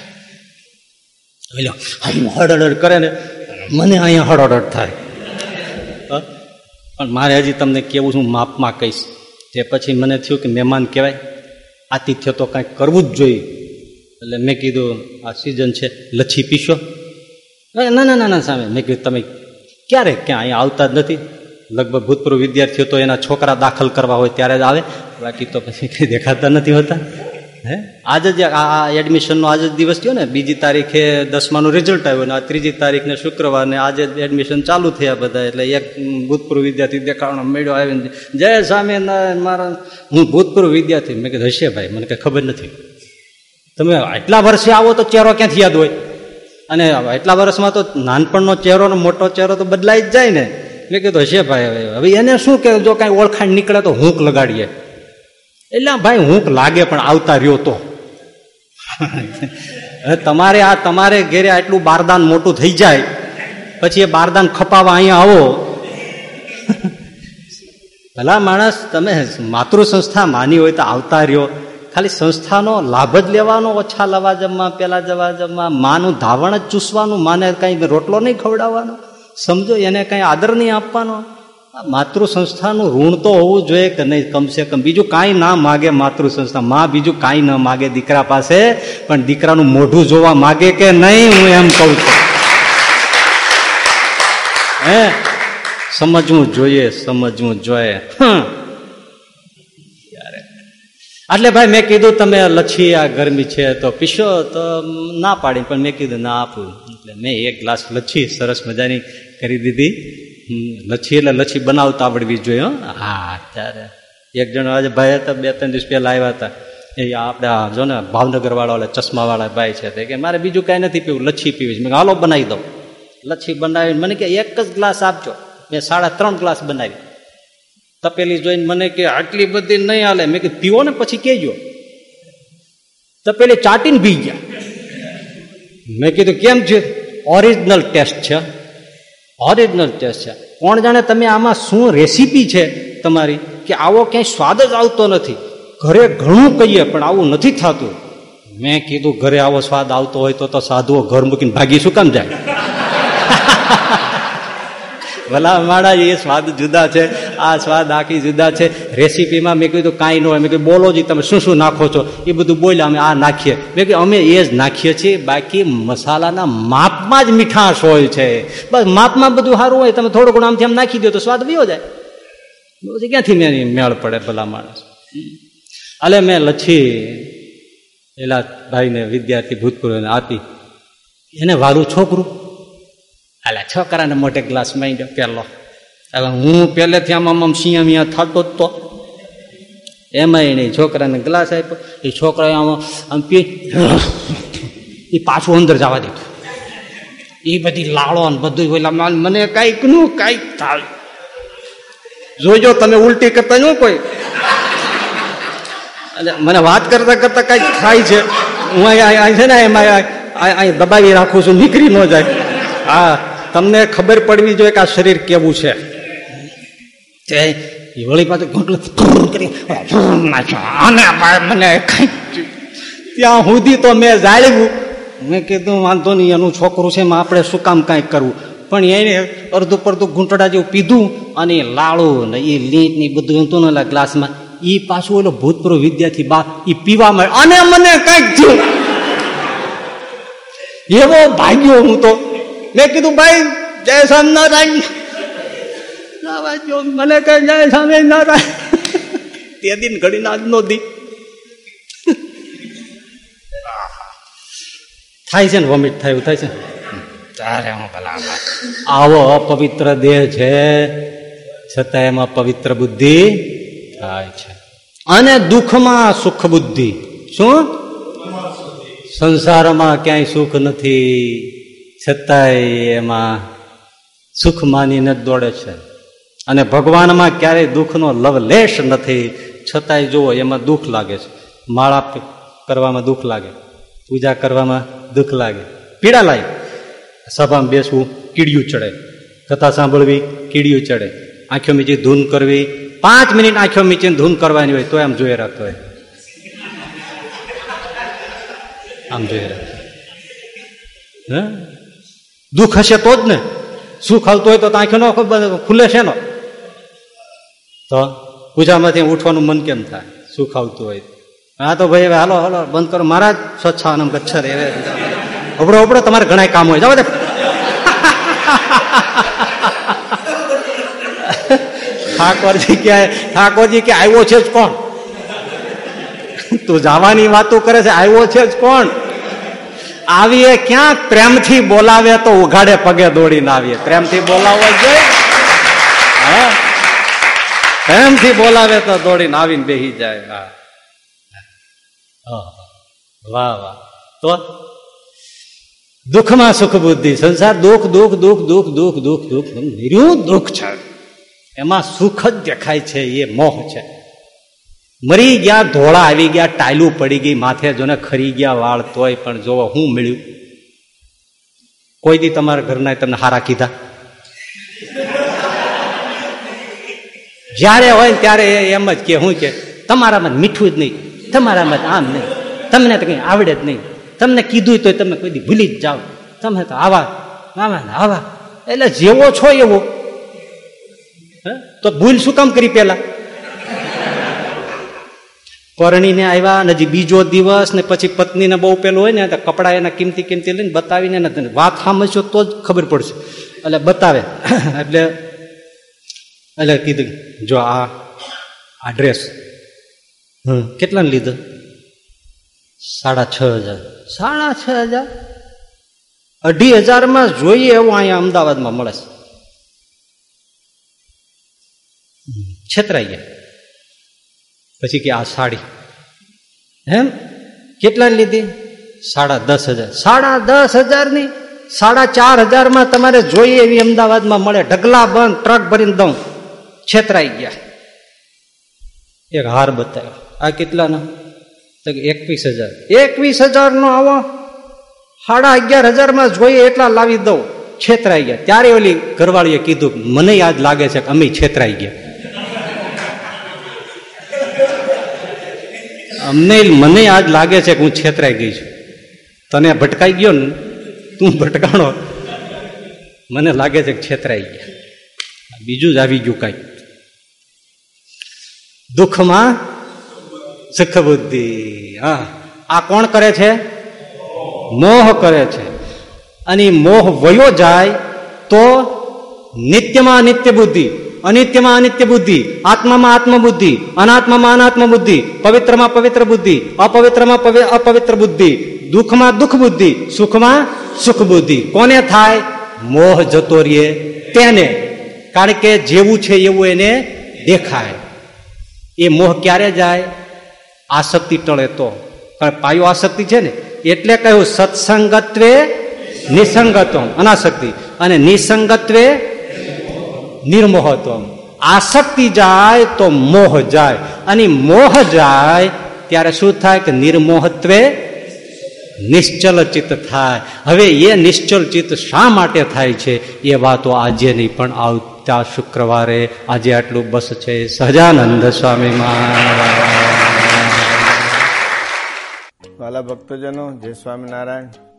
ઓલો હડહડ કરે ને, મને અહીંયા હડહડ થાય. પણ મારે હજી તમને કેવું છું, માપમાં કહીશ. તે પછી મને થયું કે મહેમાન કહેવાય આતિથ્ય તો કાંઈક કરવું જ જોઈએ. એટલે મેં કીધું, આ સિઝન છે, લચ્છી પીશો. ના ના ના ના, સામે. મેં કીધું, તમે ક્યારે ક્યાં અહીંયા આવતા જ નથી? લગભગ ભૂતપૂર્વ વિદ્યાર્થીઓ તો એના છોકરા દાખલ કરવા હોય ત્યારે જ આવે. બાકી તો પછી કંઈ દેખાતા નથી હોતા. હે? આજે જ આ એડમિશનનો આજે જ દિવસ થયો ને, બીજી તારીખે દસમાનું રિઝલ્ટ આવ્યું ને, આ ત્રીજી તારીખને શુક્રવારને આજે એડમિશન ચાલુ થયા બધા, એટલે એક ભૂતપૂર્વ વિદ્યાર્થી દેખાડવાનો મેળો આવીને જય સ્વામિનારાયણ મારા હું ભૂતપૂર્વ વિદ્યાર્થી, મેં કીધું, હશે ભાઈ, મને કંઈ ખબર નથી. તમે આટલા વર્ષે આવો તો ચહેરો ક્યાંથી યાદ હોય? અને એટલા વર્ષમાં તો નાનપણનો ચહેરો મોટો ચહેરો તો બદલાઈ જ જાય ને. મેં કીધું, હશે ભાઈ, હવે હવે એને શું કે, જો કાંઈ ઓળખાણ નીકળે તો હૂંક લગાડીએ. એટલે ભાઈ હુંક લાગે પણ આવતા રહ્યો તો. તમારે આ તમારે ઘેરે આટલું બારદાન મોટું થઈ જાય, પછી એ બારદાન ખપાવા અહીંયા આવો. ભલા માણસ, તમે માતૃ સંસ્થા માની હોય તો આવતા રહ્યો. ખાલી સંસ્થાનો લાભ જ લેવાનો, ઓછા લવાજમમાં, પેલા જવાજમમાં, માનું ધાવણ જ ચૂસવાનું, માને કઈ રોટલો નહીં ખવડાવવાનો. સમજો, એને કઈ આદર નહીં આપવાનો. માતૃ સંસ્થાનું ઋણ તો હોવું જોઈએ કે નહીં? કમસે કમ બીજું કાંઈ ના માગે માતૃ સંસ્થા માં બીજું કાંઈ ન માગે દીકરા પાસે, પણ દીકરાનું મોઢું જોવા માગે કે નહીં, હું એમ કહું છું. હે? સમજવું જોઈએ સમજવું જોઈએ. એટલે ભાઈ મેં કીધું, તમે લચ્છી આ ગરમી છે તો પીશો. તો ના પાડી, પણ મેં કીધું, ના આપું. એટલે મેં એક ગ્લાસ લચ્છી સરસ મજાની કરી દીધી. લચ્છી એટલે લચ્છી બનાવતા આવડવી જોઈએ હા. ત્યારે એક જણા આજે ભાઈ હતા બે ત્રણ દિવસ પહેલા આવ્યા હતા. એ આપણે જો ને ભાવનગર વાળા ઓલા ચશ્મા વાળા ભાઈ છે કે મારે બીજું કાંઈ નથી પીવું લચ્છી પીવી છે. મેં હાલો બનાવી દઉં. લચ્છી બનાવીને મને કે એક જ ગ્લાસ આપજો. મેં સાડા ત્રણ ગ્લાસ બનાવી. તપેલી જોઈને મને કે આટલી બધી નહીં હાલે. મેં કે પીવો ને પછી કેજો તપેલી ચાટીને પી ગયા. મેં કીધું કેમ છે? ઓરિજિનલ ટેસ્ટ છે. ઓરિજિનલ ટેસ્ટ છે કોણ જાણે તમે આમાં શું રેસીપી છે તમારી? કે આવો ક્યાંય સ્વાદ જ આવતો નથી. ઘરે ઘણું કહીએ, પણ આવું નથી થતું. મેં કીધું, ઘરે આવો સ્વાદ આવતો હોય તો તો સાધુઓ ઘર મૂકીને ભાગી શું કામ જાય. ભલા માળા એ સ્વાદ જુદા છે, આ સ્વાદ આખી જુદા છે. રેસીપીમાં મેં કીધું કાંઈ ન હોય. મેં કીધું, બોલો જી, તમે શું શું નાખો છો? એ બધું બોલ્યા અમે, આ નાખીએ. મેં કીધું, અમે એ જ નાખીએ છીએ, બાકી મસાલાના માપમાં જ મીઠાશ હોય છે. બસ માપમાં બધું સારું હોય, તમે થોડું ઘણું આમથી આમ નાખી દો તો સ્વાદ વયો જાય. ક્યાંથી મેં મેળ પડે ભલા માણસ? અલે મેં લચ્છી, એલા ભાઈને વિદ્યાર્થી ભૂતપૂર્વને આપી. એને વારું છોકરું અલા છોકરાને મોટે ગ્લાસ માંડ્યો પહેલો હવે હું પહેલેથી આમ આમ સિંહ મિયા થતો જ તો. એમાં નહીં છોકરાને ગ્લાસ આપ્યો. એ છોકરાએ આમ આમ પી એ પાછું અંદર જવા દીધું. એ બધી લાળો ને બધું બોલા મને કાંઈકનું કાંઈક થાય. જોજો તમે ઉલટી કરતા ન કોઈ. મને વાત કરતા કરતા કંઈક થાય છે. હું અહીં છે ને, એમાં અહીં દબાવી રાખું છું, નીકળી ન જાય. હા. તમને ખબર પડવી જોઈએ કે આ શરીર કેવું છે. વળી પાછું ઘૂંટલું કરી મને ત્યાં સુધી તો મેં જાળવ્યું. મેં કીધું, વાંધો નહીં, એનું છોકરું છે, એમાં આપણે શું કામ કાંઈક કરવું? પણ એને અડધું પડધું ઘૂંટડા જેવું પીધું અને લાળું ને એ લીટ ને બધું હતું ને ગ્લાસમાં. એ પાછું ઓલો ભૂતપૂર્વ વિદ્યાર્થી બા એ પીવા મળે અને મને કંઈક થયું. એવો ભાગ્યો હું તો. મેં કીધું ભાઈ જય સ્વામિનારાયણ મને કહે જય સ્વામિનારાયણ તે દિન ઘડીને આજનો દી. થાય છે ને વોમિટ થાય થાય છે તારે હું ભલા આવો અપવિત્ર દેહ છે છતાં એમાં પવિત્ર બુદ્ધિ થાય છે. અને દુઃખમાં સુખ બુદ્ધિ. શું? સંસારમાં ક્યાંય સુખ નથી. છતાંય એમાં સુખ માનીને જ દોડે છે. અને ભગવાનમાં ક્યારેય દુઃખનો લવલેશ નથી. છતાંય જુઓ, એમાં દુઃખ લાગે છે. માળા કરવામાં દુઃખ લાગે. પૂજા કરવામાં દુઃખ લાગે. પીડા લાગે સભામાં બેસવું, કીડિયું ચડે. કથા સાંભળવી, કીડિયું ચડે. આંખો મીચી ધૂન કરવી. પાંચ મિનિટ આંખો મીચીને ધૂન કરવાની હોય તો એમ જોઈ રાખતો હોય. આમ જોઈ રાખતો હે? દુઃખ હશે તો જ ને. સુખ હાલતું હોય તો આંખે નો ખુલે છે નો. તો પૂજામાંથી ઉઠવાનું મન કેમ થાય? સુખ આવતું હોય? હા તો ભાઈ હવે હાલો હાલો, બંધ કરો. મારા સ્વચ્છાનમ ગચ્છર એ અબડો અબડો, તમારે ઘણા કામ હોય. જાવ ઠાકોરજી ક્યાંય, ઠાકોરજી કે, આવ્યો છે જ કોણ? તું જવાની વાતો કરે છે, આવ્યો છે જ કોણ? આવીએ ક્યાં પ્રેમથી બોલાવે તો ઉઘાડે પગે દોડીને આવીએ પ્રેમથી બોલાવો જોઈએ હા પ્રેમથી બોલાવે તો દોડીને આવીને બેસી જાય હા વાહ વાહ તો દુઃખમાં સુખ બુદ્ધિ સંસાર દુઃખ દુઃખ દુઃખ દુઃખ દુઃખ દુઃખ દુઃખ નિર્યું દુઃખ છે એમાં સુખ જ દેખાય છે એ મોહ છે મરી ગયા, ધોળા આવી ગયા, ટાયલું પડી ગઈ, માથે જોને ખરી ગયા વાળ તોય પણ જોવો હું મળ્યું? કોઈ દી તમારા ઘરના તમને હારા કીધા? જ્યારે હોય ત્યારે એમ જ કે, હું કે, તમારામાં મીઠું જ નહીં, તમારામાં આમ નહીં, તમને તો કઈ આવડે જ નહીં, તમને કીધું તો તમે કોઈ દી ભૂલી જ જાઓ, તમે તો આવા આવા આવા, એટલે જેવો છો એવો. તો ભૂલ શું કામ કરી પેલા પરણીને આવ્યા અને હજી બીજો દિવસ ને પછી પત્નીને બહુ પેલું હોય ને કપડા એના કિંમતી કિંમતી લઈને બતાવીને વાત સાંભળશો તો જ ખબર પડશે. એટલે બતાવે. એટલે એટલે કીધું જો આ આ ડ્રેસ હમ. કેટલાને લીધો? સાડા છ હજાર. સાડા છ હજાર? અઢી હજારમાં જોઈએ એવું અહીંયા અમદાવાદમાં મળે છે. છેતરાઈ ગયા. પછી કે આ સાડી. એમ? કેટલા લીધી? સાડા દસ હજાર. સાડા દસ હજારની? સાડા ચાર હજારમાં તમારે જોઈએ એવી અમદાવાદમાં મળે. ઢગલા બંધ, ટ્રક ભરીને દઉં. છેતરાઈ ગયા. એક હાર બતાવ્યો. આ કેટલાનો? તો એકવીસ હજાર. એકવીસ હજારનો આવો. સાડા અગિયાર હજારમાં જોઈએ એટલા લાવી દઉં. છેતરાઈ ગયા. ત્યારે ઓલી ઘરવાળીએ કીધું, મને યાદ લાગે છે કે અમે છેતરાઈ ગયા. અમને મને આજ લાગે છે કે હું છેતરાઈ ગઈ છું. તને ભટકાઈ ગયો ને, તું ભટકાણો. મને લાગે છે કે છેતરાઈ ગયા. બીજું જ આવી ગયું કઈ. દુઃખમાં સુખ બુદ્ધિ. હા, આ કોણ કરે છે? મોહ કરે છે. અને મોહ વયો જાય તો નિત્યમાં નિત્ય બુદ્ધિ. અનિત્યમાં અનિત્ય બુદ્ધિ, આત્મામાં આત્મ બુદ્ધિ, અનાત્મામાં અનાત્મ બુદ્ધિ, પવિત્રમાં પવિત્ર બુદ્ધિ, અપવિત્રમાં અપવિત્ર બુદ્ધિ, દુઃખમાં દુઃખ બુદ્ધિ, સુખમાં સુખ બુદ્ધિ. કોને થાય? મોહ જતો રહીએ તેને. કારણ કે જેવું છે એવું એને દેખાય. એ મોહ ક્યારે જાય? આસક્તિ ટળે તો. કારણ પાયો આસક્તિ છે ને, એટલે કહ્યું, સત્સંગત્વે નિસંગત્વ અનાસક્તિ. અને નિસંગત્વે નિર્મોહત્વ આસક્તિ જાય તો મોહ જાય. અને મોહ જાય ત્યારે શું થાય કે નિર્મોહત્વે નિશ્ચલ ચિત્ત થાય. હવે એ નિશ્ચલ ચિત્ત શા માટે થાય છે? એ વાતો આજે નહીં, પણ આવતા શુક્રવારે આજે આટલું બસ છે. સહજાનંદ સ્વામી વાલા ભક્તોજનો, જય સ્વામિનારાયણ.